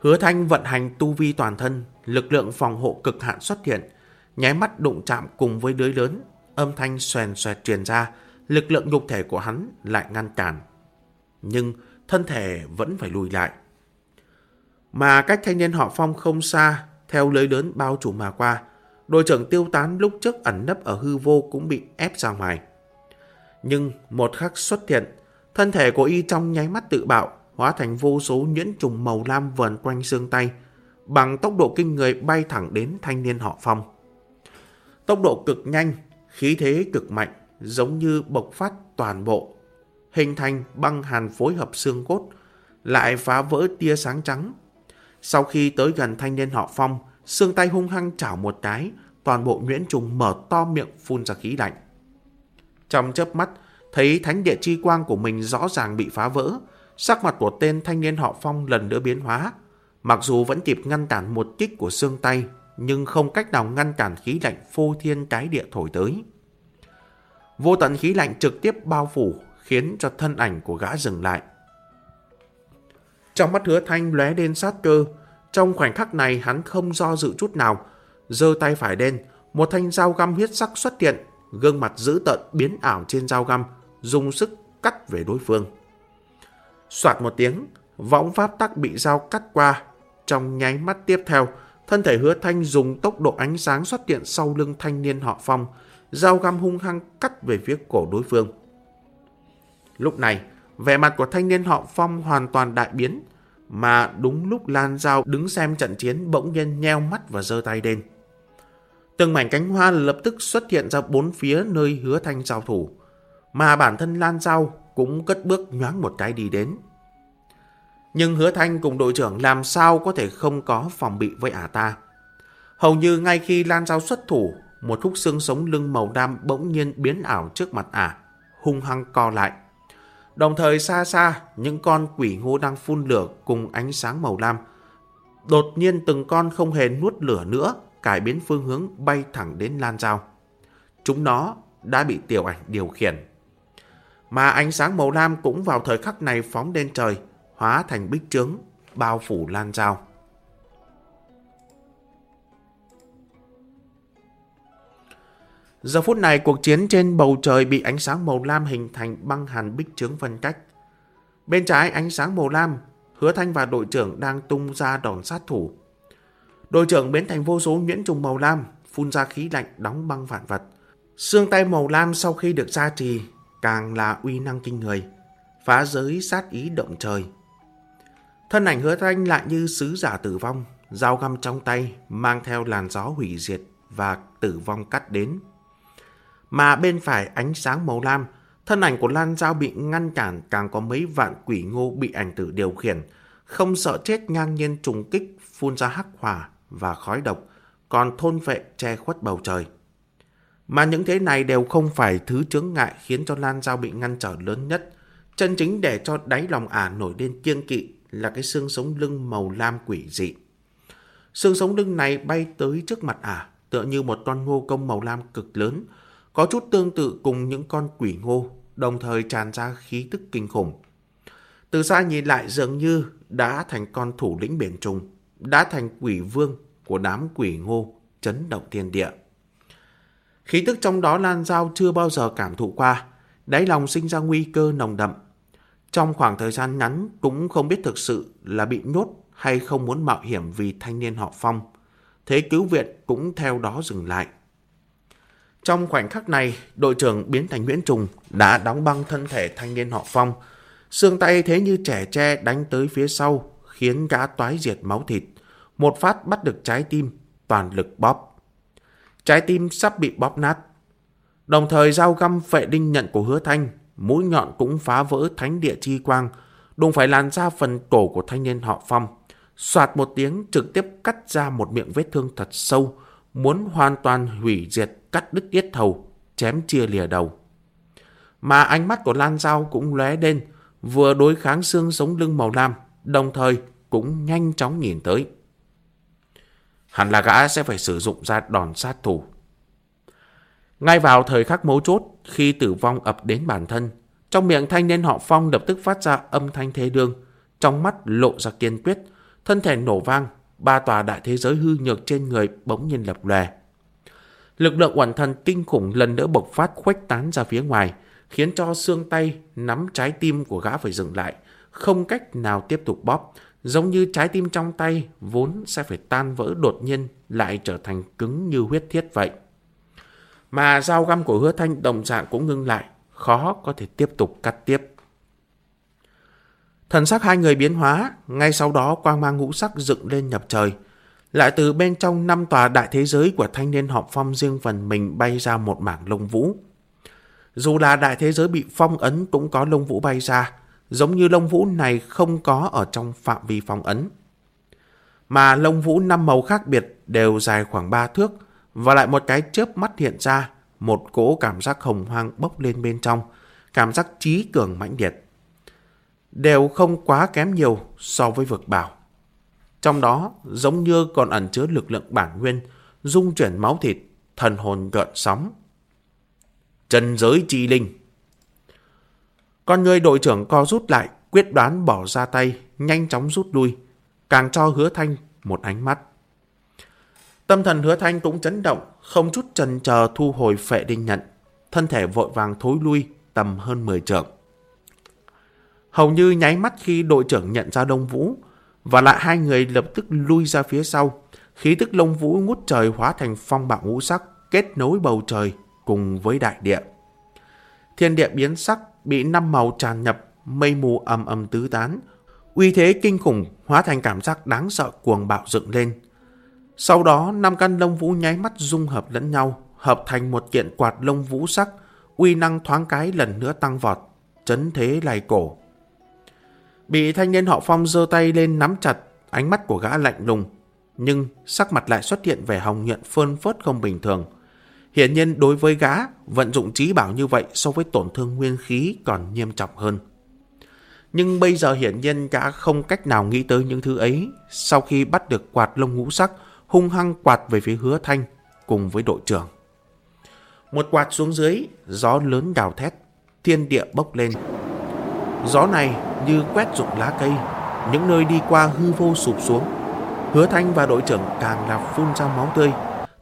Hứa Thanh vận hành tu vi toàn thân, lực lượng phòng hộ cực hạn xuất hiện, nháy mắt đụng chạm cùng với lưới lớn, âm thanh xoèn xoẹt truyền ra, lực lượng nhục thể của hắn lại ngăn cản. Nhưng thân thể vẫn phải lùi lại. Mà cách thanh niên họ Phong không xa, theo lưới lớn bao trùm mà qua, đội trưởng tiêu tán lúc trước ẩn nấp ở hư vô cũng bị ép ra ngoài. Nhưng một khắc xuất hiện, thân thể của y trong nháy mắt tự bạo, hóa thành vô số nhuyễn trùng màu lam vờn quanh xương tay, bằng tốc độ kinh người bay thẳng đến thanh niên họ Phong. Tốc độ cực nhanh, khí thế cực mạnh, giống như bộc phát toàn bộ, hình thành băng hàn phối hợp xương cốt, lại phá vỡ tia sáng trắng. Sau khi tới gần thanh niên họ Phong, xương tay hung hăng chảo một cái, toàn bộ nhuyễn trùng mở to miệng phun ra khí lạnh. Trong chớp mắt, thấy thánh địa chi quang của mình rõ ràng bị phá vỡ, sắc mặt của tên thanh niên họ Phong lần nữa biến hóa. Mặc dù vẫn kịp ngăn cản một kích của xương tay, nhưng không cách nào ngăn cản khí lạnh phô thiên Trái địa thổi tới. Vô tận khí lạnh trực tiếp bao phủ, khiến cho thân ảnh của gã dừng lại. Trong mắt hứa thanh lóe lên sát cơ, trong khoảnh khắc này hắn không do dự chút nào, giơ tay phải đen, một thanh dao găm huyết sắc xuất hiện, gương mặt dữ tợn biến ảo trên dao găm, dùng sức cắt về đối phương. Soạt một tiếng, võng pháp tắc bị dao cắt qua. Trong nháy mắt tiếp theo, thân thể hứa thanh dùng tốc độ ánh sáng xuất hiện sau lưng thanh niên họ phong, dao găm hung hăng cắt về phía cổ đối phương. Lúc này, vẻ mặt của thanh niên họ phong hoàn toàn đại biến, mà đúng lúc Lan Giao đứng xem trận chiến bỗng nhiên nheo mắt và giơ tay lên. Từng mảnh cánh hoa lập tức xuất hiện ra bốn phía nơi hứa thanh giao thủ, mà bản thân Lan Giao cũng cất bước nhoáng một cái đi đến. Nhưng hứa thanh cùng đội trưởng làm sao có thể không có phòng bị với ả ta. Hầu như ngay khi Lan Giao xuất thủ, một khúc xương sống lưng màu đam bỗng nhiên biến ảo trước mặt ả, hung hăng co lại. Đồng thời xa xa, những con quỷ ngô đang phun lửa cùng ánh sáng màu lam. Đột nhiên từng con không hề nuốt lửa nữa, cải biến phương hướng bay thẳng đến Lan Giao. Chúng nó đã bị tiểu ảnh điều khiển. Mà ánh sáng màu lam cũng vào thời khắc này phóng lên trời, hóa thành bích trướng, bao phủ Lan Giao. Giờ phút này cuộc chiến trên bầu trời bị ánh sáng màu lam hình thành băng hàn bích trướng phân cách. Bên trái ánh sáng màu lam, hứa thanh và đội trưởng đang tung ra đòn sát thủ. Đội trưởng biến thành vô số nhuyễn trùng màu lam, phun ra khí lạnh đóng băng vạn vật. Xương tay màu lam sau khi được gia trì, càng là uy năng kinh người, phá giới sát ý động trời. Thân ảnh hứa thanh lại như sứ giả tử vong, dao găm trong tay, mang theo làn gió hủy diệt và tử vong cắt đến. Mà bên phải ánh sáng màu lam, thân ảnh của Lan Giao bị ngăn cản càng có mấy vạn quỷ ngô bị ảnh tử điều khiển, không sợ chết ngang nhiên trùng kích phun ra hắc hỏa và khói độc, còn thôn vệ che khuất bầu trời. Mà những thế này đều không phải thứ chướng ngại khiến cho Lan Giao bị ngăn trở lớn nhất. Chân chính để cho đáy lòng ả nổi lên kiêng kỵ là cái xương sống lưng màu lam quỷ dị. Xương sống lưng này bay tới trước mặt ả, tựa như một con ngô công màu lam cực lớn, có chút tương tự cùng những con quỷ ngô, đồng thời tràn ra khí tức kinh khủng. Từ xa nhìn lại dường như đã thành con thủ lĩnh biển trùng, đã thành quỷ vương của đám quỷ ngô, chấn động thiên địa. Khí tức trong đó Lan Giao chưa bao giờ cảm thụ qua, đáy lòng sinh ra nguy cơ nồng đậm. Trong khoảng thời gian ngắn cũng không biết thực sự là bị nhốt hay không muốn mạo hiểm vì thanh niên họ Phong. Thế cứu viện cũng theo đó dừng lại. Trong khoảnh khắc này, đội trưởng biến thành Nguyễn Trùng đã đóng băng thân thể thanh niên họ Phong. Xương tay thế như trẻ tre đánh tới phía sau, khiến gã toái diệt máu thịt. Một phát bắt được trái tim, toàn lực bóp. Trái tim sắp bị bóp nát. Đồng thời dao găm phệ đinh nhận của hứa thanh, mũi nhọn cũng phá vỡ thánh địa chi quang, đụng phải làn ra phần cổ của thanh niên họ Phong. Soạt một tiếng trực tiếp cắt ra một miệng vết thương thật sâu, muốn hoàn toàn hủy diệt cắt đứt yết hầu, chém chia lìa đầu. Mà ánh mắt của Lan Giao cũng lóe lên, vừa đối kháng xương sống lưng màu lam, đồng thời cũng nhanh chóng nhìn tới. Hẳn là gã sẽ phải sử dụng ra đòn sát thủ. Ngay vào thời khắc mấu chốt, khi tử vong ập đến bản thân, trong miệng thanh niên họ Phong lập tức phát ra âm thanh thế đương, trong mắt lộ ra kiên quyết, thân thể nổ vang, ba tòa đại thế giới hư nhược trên người bỗng nhiên lập lòe. Lực lượng hoàn thần kinh khủng lần nữa bộc phát khuếch tán ra phía ngoài, khiến cho xương tay nắm trái tim của gã phải dừng lại, không cách nào tiếp tục bóp, giống như trái tim trong tay vốn sẽ phải tan vỡ đột nhiên lại trở thành cứng như huyết thiết vậy. Mà dao găm của hứa thanh đồng dạng cũng ngưng lại, khó có thể tiếp tục cắt tiếp. Thần sắc hai người biến hóa, ngay sau đó quang mang ngũ sắc dựng lên nhập trời. Lại từ bên trong năm tòa đại thế giới của thanh niên họ phong riêng phần mình bay ra một mảng lông vũ. Dù là đại thế giới bị phong ấn cũng có lông vũ bay ra, giống như lông vũ này không có ở trong phạm vi phong ấn. Mà lông vũ năm màu khác biệt đều dài khoảng 3 thước, và lại một cái chớp mắt hiện ra, một cỗ cảm giác hồng hoang bốc lên bên trong, cảm giác trí cường mãnh liệt. Đều không quá kém nhiều so với vực bảo. Trong đó giống như còn ẩn chứa lực lượng bản nguyên, dung chuyển máu thịt, thần hồn gợn sóng. Trần giới chi linh con người đội trưởng co rút lại, quyết đoán bỏ ra tay, nhanh chóng rút lui, càng cho hứa thanh một ánh mắt. Tâm thần hứa thanh cũng chấn động, không chút chần chờ thu hồi phệ đinh nhận. Thân thể vội vàng thối lui tầm hơn 10 trượng. Hầu như nháy mắt khi đội trưởng nhận ra Đông Vũ, và lại hai người lập tức lui ra phía sau. Khí tức lông vũ ngút trời hóa thành phong bạo ngũ sắc, kết nối bầu trời cùng với đại địa. Thiên địa biến sắc, bị năm màu tràn nhập, mây mù ầm ầm tứ tán. Uy thế kinh khủng hóa thành cảm giác đáng sợ cuồng bạo dựng lên. Sau đó, năm căn lông vũ nháy mắt dung hợp lẫn nhau, hợp thành một kiện quạt lông vũ sắc, uy năng thoáng cái lần nữa tăng vọt, chấn thế lay cổ. Bị thanh niên họ Phong giơ tay lên nắm chặt, ánh mắt của gã lạnh lùng, nhưng sắc mặt lại xuất hiện vẻ hồng nhuận phơn phớt không bình thường. Hiện nhiên đối với gã, vận dụng trí bảo như vậy so với tổn thương nguyên khí còn nghiêm trọng hơn. Nhưng bây giờ hiển nhiên gã không cách nào nghĩ tới những thứ ấy. Sau khi bắt được quạt lông ngũ sắc, hung hăng quạt về phía hứa thanh cùng với đội trưởng. Một quạt xuống dưới, gió lớn gào thét, thiên địa bốc lên. Gió này như quét rụng lá cây, những nơi đi qua hư vô sụp xuống. Hứa thanh và đội trưởng càng là phun ra máu tươi.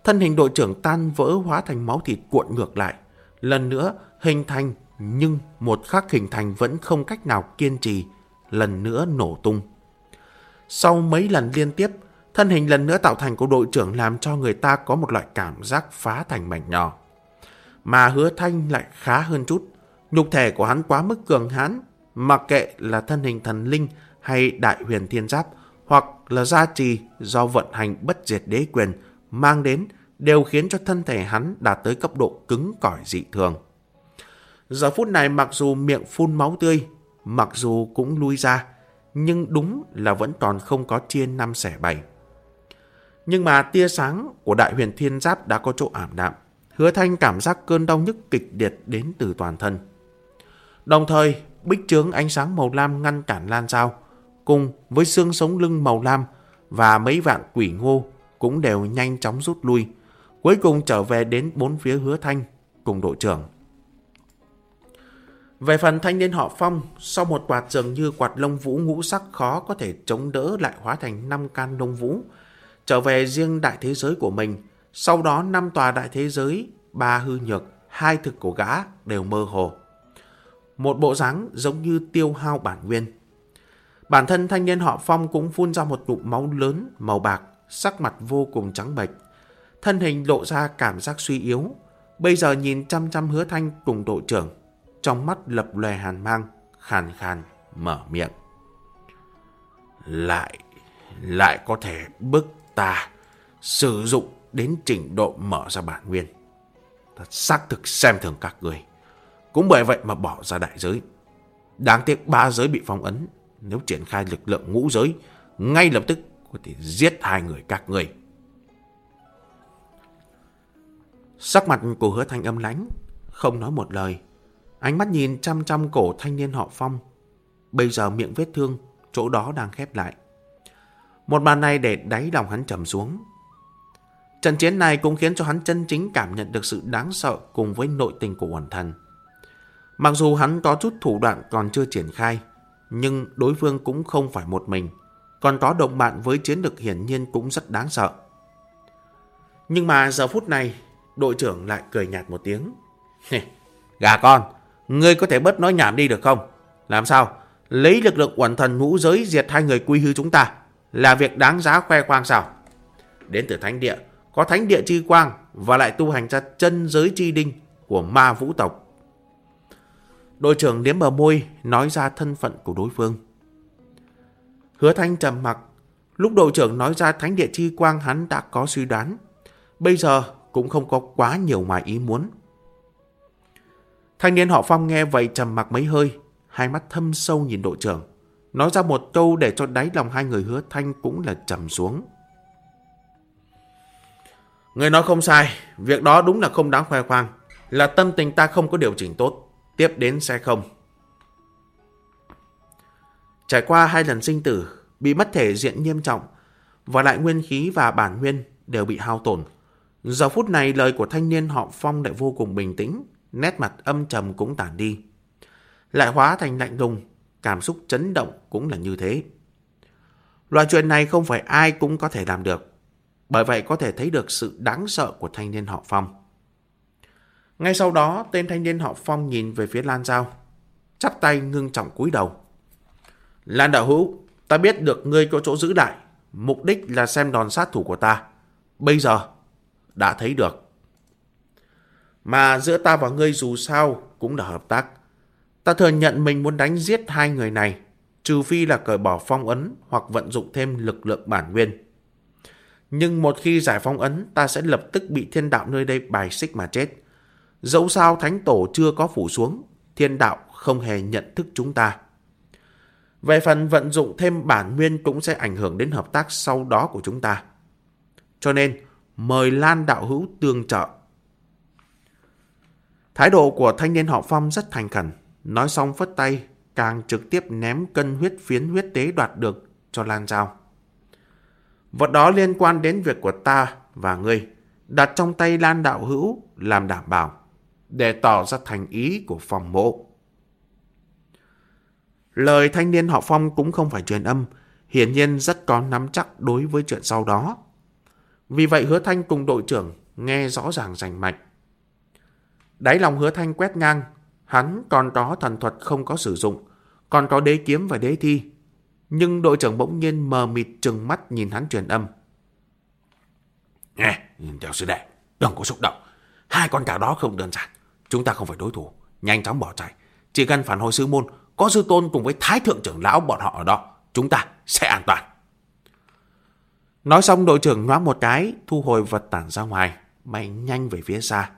Thân hình đội trưởng tan vỡ hóa thành máu thịt cuộn ngược lại. Lần nữa hình thành nhưng một khắc hình thành vẫn không cách nào kiên trì, lần nữa nổ tung. Sau mấy lần liên tiếp, thân hình lần nữa tạo thành của đội trưởng làm cho người ta có một loại cảm giác phá thành mảnh nhỏ. Mà hứa thanh lại khá hơn chút. Nhục thể của hắn quá mức cường hãn, mặc kệ là thân hình thần linh hay đại huyền thiên giáp, hoặc là gia trì do vận hành bất diệt đế quyền mang đến đều khiến cho thân thể hắn đạt tới cấp độ cứng cỏi dị thường. Giờ phút này mặc dù miệng phun máu tươi, mặc dù cũng lui ra, nhưng đúng là vẫn còn không có chia năm xẻ bảy. Nhưng mà tia sáng của đại huyền thiên giáp đã có chỗ ảm đạm. Hứa thanh cảm giác cơn đau nhức kịch liệt đến từ toàn thân. Đồng thời, bích trướng ánh sáng màu lam ngăn cản lan dao, cùng với xương sống lưng màu lam và mấy vạn quỷ ngô cũng đều nhanh chóng rút lui, cuối cùng trở về đến bốn phía hứa thanh cùng đội trưởng. Về phần thanh niên họ Phong, sau một quạt dường như quạt lông vũ ngũ sắc khó có thể chống đỡ lại hóa thành năm can lông vũ, trở về riêng đại thế giới của mình. Sau đó năm tòa đại thế giới, ba hư nhược, hai thực của gã đều mơ hồ. Một bộ dáng giống như tiêu hao bản nguyên. Bản thân thanh niên họ Phong cũng phun ra một cụm máu lớn, màu bạc, sắc mặt vô cùng trắng bệch. Thân hình lộ ra cảm giác suy yếu. Bây giờ nhìn chăm chăm hứa thanh cùng đội trưởng, trong mắt lập lòe hàn mang, khàn khàn. mở miệng. Lại, lại có thể bức ta sử dụng đến trình độ mở ra bản nguyên. Ta xác thực xem thường các người. Cũng bởi vậy mà bỏ ra đại giới. Đáng tiếc ba giới bị phong ấn. Nếu triển khai lực lượng ngũ giới, ngay lập tức có thể giết hai người các người. Sắc mặt của hứa thanh âm lánh, không nói một lời. Ánh mắt nhìn chăm chăm cổ thanh niên họ Phong. Bây giờ miệng vết thương, chỗ đó đang khép lại. Một màn này để đáy lòng hắn trầm xuống. Trận chiến này cũng khiến cho hắn chân chính cảm nhận được sự đáng sợ cùng với nội tình của quần thần. Mặc dù hắn có chút thủ đoạn còn chưa triển khai, nhưng đối phương cũng không phải một mình, còn có đồng bạn với chiến lược hiển nhiên cũng rất đáng sợ. Nhưng mà giờ phút này, đội trưởng lại cười nhạt một tiếng. Gà con, ngươi có thể bớt nói nhảm đi được không? Làm sao? Lấy lực lượng quần thần ngũ giới diệt hai người quy hư chúng ta là việc đáng giá khoe khoang sao? Đến từ thánh địa, có thánh địa chi quang và lại tu hành ra chân giới chi đinh của ma vũ tộc. Đội trưởng liếm bờ môi nói ra thân phận của đối phương. Hứa thanh trầm mặc, lúc đội trưởng nói ra thánh địa chi quang hắn đã có suy đoán. Bây giờ cũng không có quá nhiều ngoài ý muốn. Thanh niên họ Phong nghe vậy trầm mặc mấy hơi, hai mắt thâm sâu nhìn đội trưởng. Nói ra một câu để cho đáy lòng hai người hứa thanh cũng là trầm xuống. Người nói không sai, việc đó đúng là không đáng khoe khoang. Là tâm tình ta không có điều chỉnh tốt, tiếp đến sẽ không. Trải qua hai lần sinh tử, bị mất thể diện nghiêm trọng, và lại nguyên khí và bản nguyên đều bị hao tổn. Giờ phút này lời của thanh niên họ Phong lại vô cùng bình tĩnh, nét mặt âm trầm cũng tản đi. Lại hóa thành lạnh lùng, cảm xúc chấn động cũng là như thế. Loại chuyện này không phải ai cũng có thể làm được. Bởi vậy có thể thấy được sự đáng sợ của thanh niên họ Phong. Ngay sau đó, tên thanh niên họ Phong nhìn về phía Lan Giao. Chắp tay ngưng trọng cúi đầu. Lan đạo hữu, ta biết được ngươi có chỗ giữ đại. Mục đích là xem đòn sát thủ của ta. Bây giờ, đã thấy được. Mà giữa ta và ngươi dù sao cũng là hợp tác. Ta thừa nhận mình muốn đánh giết hai người này, trừ phi là cởi bỏ phong ấn hoặc vận dụng thêm lực lượng bản nguyên. Nhưng một khi giải phong ấn, ta sẽ lập tức bị thiên đạo nơi đây bài xích mà chết. Dẫu sao thánh tổ chưa có phủ xuống, thiên đạo không hề nhận thức chúng ta. Về phần vận dụng thêm bản nguyên cũng sẽ ảnh hưởng đến hợp tác sau đó của chúng ta. Cho nên, mời Lan đạo hữu tương trợ. Thái độ của thanh niên họ Phong rất thành khẩn, nói xong phất tay, càng trực tiếp ném cân huyết phiến huyết tế đoạt được cho Lan Giao. Vật đó liên quan đến việc của ta và ngươi, đặt trong tay Lan đạo hữu làm đảm bảo, để tỏ ra thành ý của phòng mộ. Lời thanh niên họ Phong cũng không phải truyền âm, hiển nhiên rất có nắm chắc đối với chuyện sau đó. Vì vậy hứa thanh cùng đội trưởng nghe rõ ràng rành mạch. Đáy lòng hứa thanh quét ngang, hắn còn có thần thuật không có sử dụng, còn có đế kiếm và đế thi. Nhưng đội trưởng bỗng nhiên mờ mịt trừng mắt nhìn hắn truyền âm. Nghe, nhìn theo sư đệ, đừng có xúc động. Hai con cá đó không đơn giản. Chúng ta không phải đối thủ, nhanh chóng bỏ chạy. Chỉ cần phản hồi sư môn, có sư tôn cùng với thái thượng trưởng lão bọn họ ở đó, chúng ta sẽ an toàn. Nói xong đội trưởng nhoáng một cái, thu hồi vật tản ra ngoài, bay nhanh về phía xa.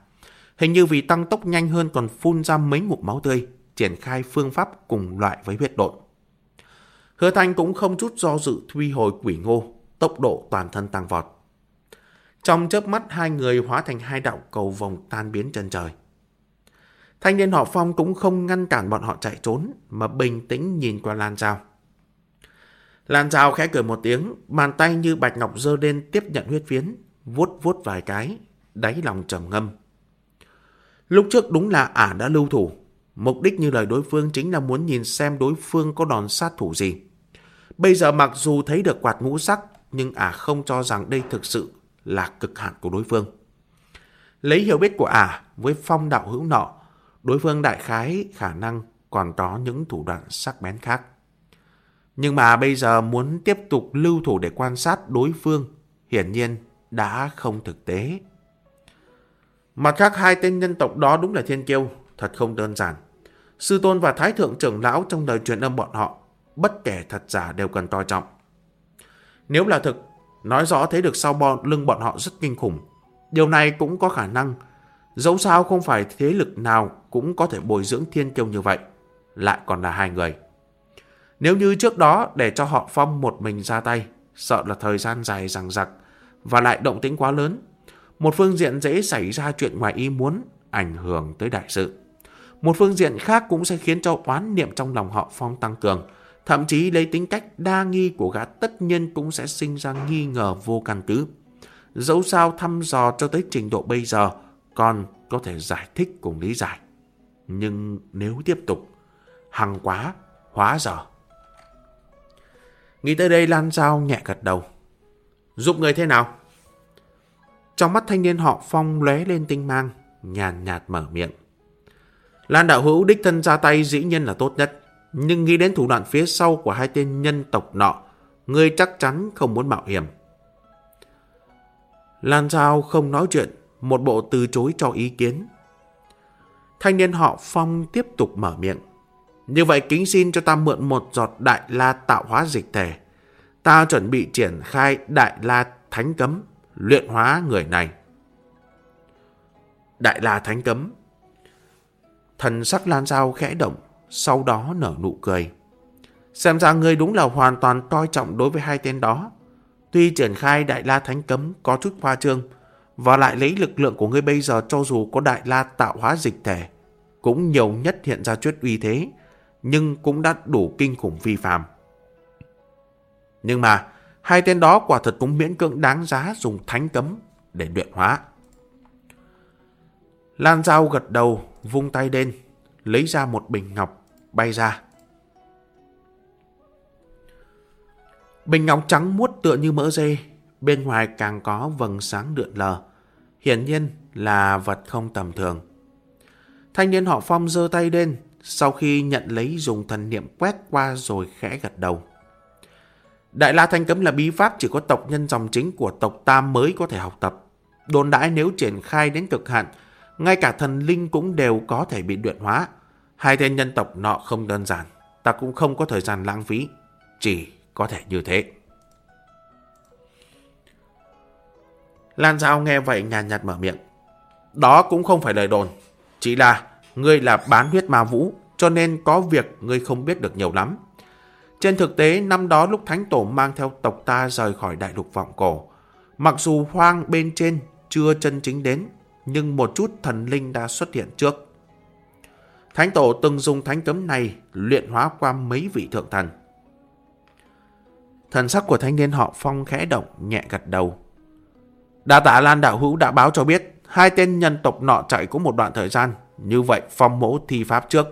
Hình như vì tăng tốc nhanh hơn còn phun ra mấy ngụm máu tươi, triển khai phương pháp cùng loại với huyết độn. Hứa Thanh cũng không chút do dự thuy hồi quỷ ngô, tốc độ toàn thân tăng vọt. Trong chớp mắt hai người hóa thành hai đạo cầu vòng tan biến chân trời. Thanh niên họ Phong cũng không ngăn cản bọn họ chạy trốn, mà bình tĩnh nhìn qua Lan Giao. Lan Giao khẽ cười một tiếng, bàn tay như bạch ngọc dơ lên tiếp nhận huyết phiến, vuốt vuốt vài cái, đáy lòng trầm ngâm. Lúc trước đúng là ả đã lưu thủ, mục đích như lời đối phương chính là muốn nhìn xem đối phương có đòn sát thủ gì. Bây giờ mặc dù thấy được quạt ngũ sắc, nhưng ả không cho rằng đây thực sự là cực hạn của đối phương. Lấy hiểu biết của ả với phong đạo hữu nọ, đối phương đại khái khả năng còn có những thủ đoạn sắc bén khác. Nhưng mà bây giờ muốn tiếp tục lưu thủ để quan sát đối phương, hiển nhiên đã không thực tế. Mặt khác hai tên nhân tộc đó đúng là thiên kiêu, thật không đơn giản. Sư tôn và thái thượng trưởng lão trong đời truyền âm bọn họ, bất kể thật giả đều cần coi trọng. Nếu là thực, nói rõ thấy được sau bọn lưng bọn họ rất kinh khủng. Điều này cũng có khả năng, dẫu sao không phải thế lực nào cũng có thể bồi dưỡng thiên kiêu như vậy, lại còn là hai người. Nếu như trước đó để cho họ phong một mình ra tay, sợ là thời gian dài rằng rặc và lại động tĩnh quá lớn. Một phương diện dễ xảy ra chuyện ngoài ý muốn, ảnh hưởng tới đại sự. Một phương diện khác cũng sẽ khiến cho oán niệm trong lòng họ phong tăng cường, thậm chí lấy tính cách đa nghi của gã tất nhiên cũng sẽ sinh ra nghi ngờ vô căn cứ. Dẫu sao thăm dò cho tới trình độ bây giờ, còn có thể giải thích cùng lý giải. Nhưng nếu tiếp tục, hằng quá, hóa dở Nghĩ tới đây Lan Giao nhẹ gật đầu. Giúp người thế nào? Trong mắt thanh niên họ phong lóe lên tinh mang, nhàn nhạt mở miệng. Lan đạo hữu đích thân ra tay dĩ nhiên là tốt nhất, nhưng nghĩ đến thủ đoạn phía sau của hai tên nhân tộc nọ, ngươi chắc chắn không muốn mạo hiểm. Lan Giao không nói chuyện, một bộ từ chối cho ý kiến. Thanh niên họ Phong tiếp tục mở miệng. Như vậy kính xin cho ta mượn một giọt đại la tạo hóa dịch thể. Ta chuẩn bị triển khai đại la thánh cấm, luyện hóa người này. Đại la thánh cấm. Thần sắc lan dao khẽ động, sau đó nở nụ cười. Xem ra ngươi đúng là hoàn toàn coi trọng đối với hai tên đó. Tuy triển khai đại la thánh cấm có chút khoa trương, và lại lấy lực lượng của ngươi bây giờ cho dù có đại la tạo hóa dịch thể, cũng nhiều nhất hiện ra chút uy thế, nhưng cũng đã đủ kinh khủng vi phạm. Nhưng mà, hai tên đó quả thật cũng miễn cưỡng đáng giá dùng thánh cấm để luyện hóa. Lan Giao gật đầu, vung tay lên, lấy ra một bình ngọc, bay ra. Bình ngọc trắng muốt tựa như mỡ dê, bên ngoài càng có vầng sáng lượn lờ. Hiển nhiên là vật không tầm thường. Thanh niên họ Phong giơ tay lên, sau khi nhận lấy dùng thần niệm quét qua rồi khẽ gật đầu. Đại La Thanh Cấm là bí pháp chỉ có tộc nhân dòng chính của tộc ta mới có thể học tập. Đồn đãi nếu triển khai đến cực hạn, ngay cả thần linh cũng đều có thể bị luyện hóa. Hai tên nhân tộc nọ không đơn giản, ta cũng không có thời gian lãng phí, chỉ có thể như thế. Lan Giao nghe vậy nhàn nhạt mở miệng. Đó cũng không phải lời đồn, chỉ là ngươi là bán huyết ma vũ, cho nên có việc ngươi không biết được nhiều lắm. Trên thực tế, năm đó lúc Thánh Tổ mang theo tộc ta rời khỏi đại lục vọng cổ, mặc dù hoang bên trên chưa chân chính đến, nhưng một chút thần linh đã xuất hiện trước. Thánh Tổ từng dùng thánh cấm này luyện hóa qua mấy vị thượng thần. Thần sắc của thanh niên họ Phong khẽ động, nhẹ gật đầu. Đa tạ Lan Đạo Hữu đã báo cho biết, hai tên nhân tộc nọ chạy cũng một đoạn thời gian, như vậy Phong mẫu thi pháp trước.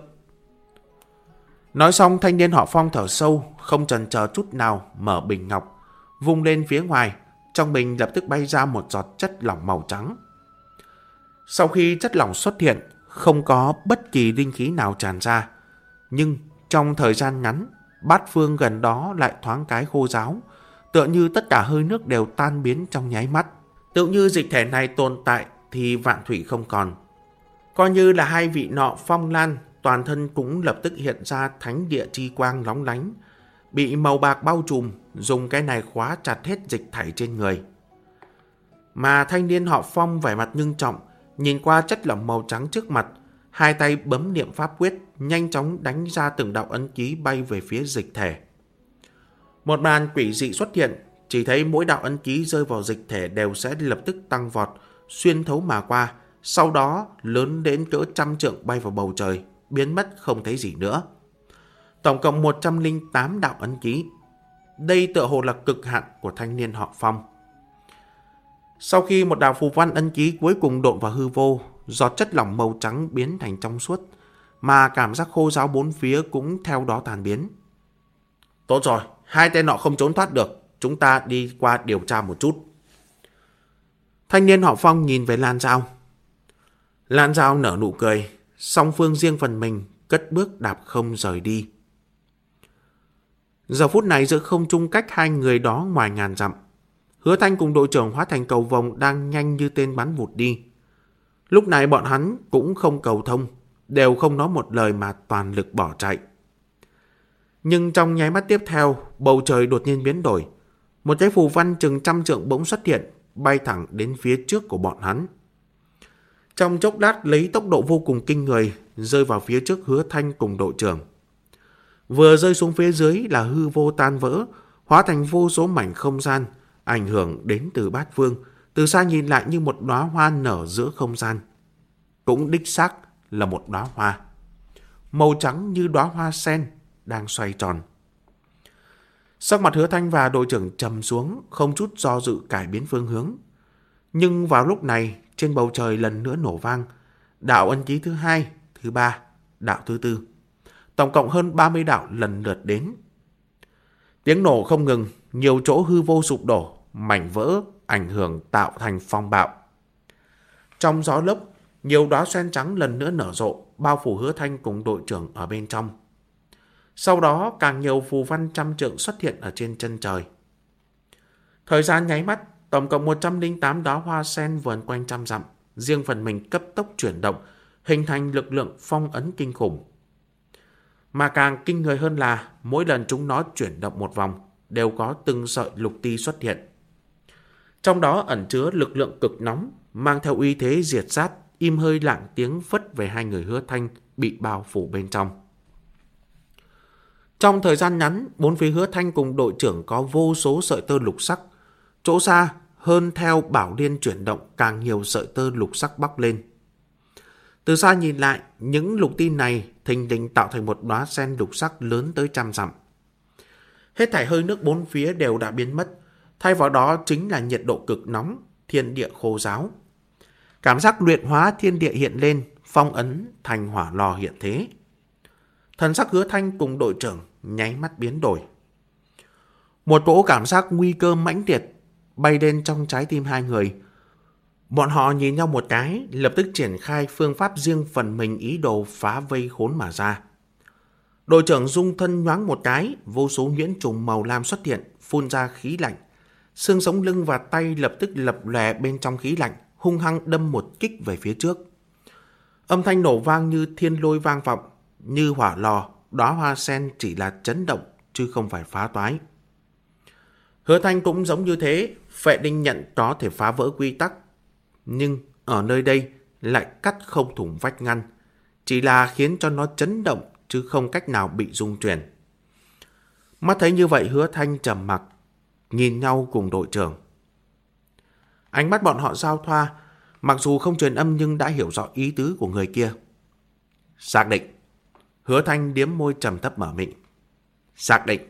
Nói xong thanh niên họ Phong thở sâu, không chần chờ chút nào, mở bình ngọc, vung lên phía ngoài, trong bình lập tức bay ra một giọt chất lỏng màu trắng. Sau khi chất lỏng xuất hiện, không có bất kỳ linh khí nào tràn ra, nhưng trong thời gian ngắn, bát phương gần đó lại thoáng cái khô giáo, tựa như tất cả hơi nước đều tan biến trong nháy mắt. Tự như dịch thể này tồn tại thì vạn thủy không còn. Coi như là hai vị nọ phong lan, toàn thân cũng lập tức hiện ra thánh địa chi quang lóng lánh, bị màu bạc bao trùm, dùng cái này khóa chặt hết dịch thảy trên người. Mà thanh niên họ phong vẻ mặt ngưng trọng, nhìn qua chất lỏng màu trắng trước mặt, hai tay bấm niệm pháp quyết, nhanh chóng đánh ra từng đạo ấn ký bay về phía dịch thể. Một màn quỷ dị xuất hiện, chỉ thấy mỗi đạo ấn ký rơi vào dịch thể đều sẽ lập tức tăng vọt, xuyên thấu mà qua, sau đó lớn đến cỡ trăm trượng bay vào bầu trời, biến mất không thấy gì nữa. Tổng cộng 108 đạo ấn ký. Đây tựa hồ là cực hạn của thanh niên họ Phong. Sau khi một đạo phù văn ấn ký cuối cùng độn vào hư vô, giọt chất lỏng màu trắng biến thành trong suốt, mà cảm giác khô giáo bốn phía cũng theo đó tàn biến. Tốt rồi, hai tên nọ không trốn thoát được, chúng ta đi qua điều tra một chút. Thanh niên họ Phong nhìn về Lan Giao. Lan Giao nở nụ cười, song phương riêng phần mình cất bước đạp không rời đi. Giờ phút này giữa không trung cách hai người đó ngoài ngàn dặm. Hứa Thanh cùng đội trưởng hóa thành cầu vòng đang nhanh như tên bắn vụt đi. Lúc này bọn hắn cũng không cầu thông, đều không nói một lời mà toàn lực bỏ chạy. Nhưng trong nháy mắt tiếp theo, bầu trời đột nhiên biến đổi. Một cái phù văn chừng trăm trượng bỗng xuất hiện, bay thẳng đến phía trước của bọn hắn. Trong chốc lát lấy tốc độ vô cùng kinh người, rơi vào phía trước hứa thanh cùng đội trưởng. Vừa rơi xuống phía dưới là hư vô tan vỡ, hóa thành vô số mảnh không gian, ảnh hưởng đến từ bát vương, từ xa nhìn lại như một đóa hoa nở giữa không gian. Cũng đích xác là một đóa hoa. Màu trắng như đóa hoa sen đang xoay tròn. Sắc mặt hứa thanh và đội trưởng trầm xuống, không chút do dự cải biến phương hướng. Nhưng vào lúc này, trên bầu trời lần nữa nổ vang, đạo ân ký thứ hai, thứ ba, đạo thứ tư. Tổng cộng hơn 30 đạo lần lượt đến. Tiếng nổ không ngừng, nhiều chỗ hư vô sụp đổ, mảnh vỡ, ảnh hưởng tạo thành phong bạo. Trong gió lốc, nhiều đóa sen trắng lần nữa nở rộ, bao phủ hứa thanh cùng đội trưởng ở bên trong. Sau đó càng nhiều phù văn trăm trượng xuất hiện ở trên chân trời. Thời gian nháy mắt, tổng cộng 108 đóa hoa sen vườn quanh trăm dặm, riêng phần mình cấp tốc chuyển động, hình thành lực lượng phong ấn kinh khủng. Mà càng kinh người hơn là mỗi lần chúng nó chuyển động một vòng đều có từng sợi lục ti xuất hiện. Trong đó ẩn chứa lực lượng cực nóng mang theo uy thế diệt sát im hơi lặng tiếng phất về hai người hứa thanh bị bao phủ bên trong. Trong thời gian ngắn, bốn phía hứa thanh cùng đội trưởng có vô số sợi tơ lục sắc. Chỗ xa, hơn theo bảo liên chuyển động càng nhiều sợi tơ lục sắc bắc lên. Từ xa nhìn lại, những lục tin này thình lình tạo thành một đóa sen lục sắc lớn tới trăm dặm. Hết thảy hơi nước bốn phía đều đã biến mất, thay vào đó chính là nhiệt độ cực nóng, thiên địa khô giáo. Cảm giác luyện hóa thiên địa hiện lên, phong ấn thành hỏa lò hiện thế. Thần sắc hứa thanh cùng đội trưởng nháy mắt biến đổi. Một cỗ cảm giác nguy cơ mãnh liệt bay lên trong trái tim hai người. Bọn họ nhìn nhau một cái, lập tức triển khai phương pháp riêng phần mình ý đồ phá vây khốn mà ra. Đội trưởng dung thân nhoáng một cái, vô số nhuyễn trùng màu lam xuất hiện, phun ra khí lạnh. Xương sống lưng và tay lập tức lập lòe bên trong khí lạnh, hung hăng đâm một kích về phía trước. Âm thanh nổ vang như thiên lôi vang vọng, như hỏa lò, đóa hoa sen chỉ là chấn động chứ không phải phá toái. Hứa Thanh cũng giống như thế, Phệ Đinh nhận có thể phá vỡ quy tắc, nhưng ở nơi đây lại cắt không thủng vách ngăn, chỉ là khiến cho nó chấn động chứ không cách nào bị dung chuyển. Mắt thấy như vậy Hứa Thanh trầm mặc, nhìn nhau cùng đội trưởng. Ánh mắt bọn họ giao thoa, mặc dù không truyền âm nhưng đã hiểu rõ ý tứ của người kia. Xác định. Hứa Thanh điếm môi trầm thấp mở miệng. Xác định.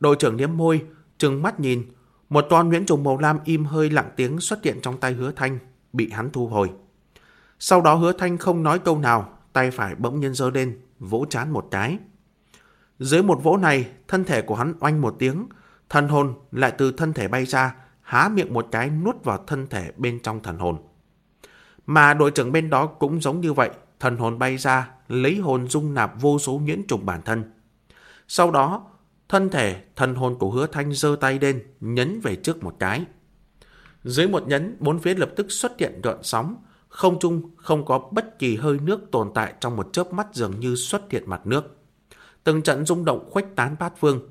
Đội trưởng điếm môi, trừng mắt nhìn, một con nguyễn trùng màu lam im hơi lặng tiếng xuất hiện trong tay hứa Thanh, bị hắn thu hồi. Sau đó hứa Thanh không nói câu nào, tay phải bỗng nhiên giơ lên, vỗ chán một cái. Dưới một vỗ này, thân thể của hắn oanh một tiếng, thần hồn lại từ thân thể bay ra, há miệng một cái nuốt vào thân thể bên trong thần hồn. Mà đội trưởng bên đó cũng giống như vậy, thần hồn bay ra, lấy hồn dung nạp vô số nhuyễn trùng bản thân. Sau đó, thân thể, thần hồn của hứa thanh giơ tay lên, nhấn về trước một cái. Dưới một nhấn, bốn phía lập tức xuất hiện gợn sóng, không trung không có bất kỳ hơi nước tồn tại trong một chớp mắt dường như xuất hiện mặt nước. Từng trận rung động khuếch tán bát phương.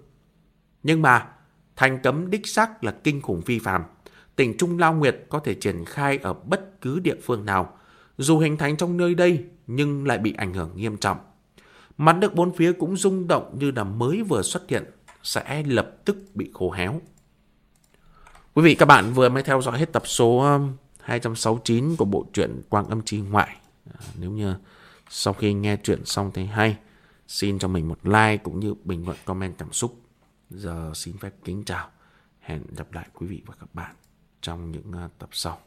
Nhưng mà, thành cấm đích xác là kinh khủng vi phạm. Tỉnh Trung Lao Nguyệt có thể triển khai ở bất cứ địa phương nào, dù hình thành trong nơi đây nhưng lại bị ảnh hưởng nghiêm trọng. Mặt nước bốn phía cũng rung động như là mới vừa xuất hiện, sẽ lập tức bị khô héo. Quý vị các bạn vừa mới theo dõi hết tập số um, 269 của bộ truyện Quang Âm Chi Ngoại. À, nếu như sau khi nghe chuyện xong thấy hay, xin cho mình một like cũng như bình luận comment cảm xúc. Giờ xin phép kính chào. Hẹn gặp lại quý vị và các bạn trong những uh, tập sau.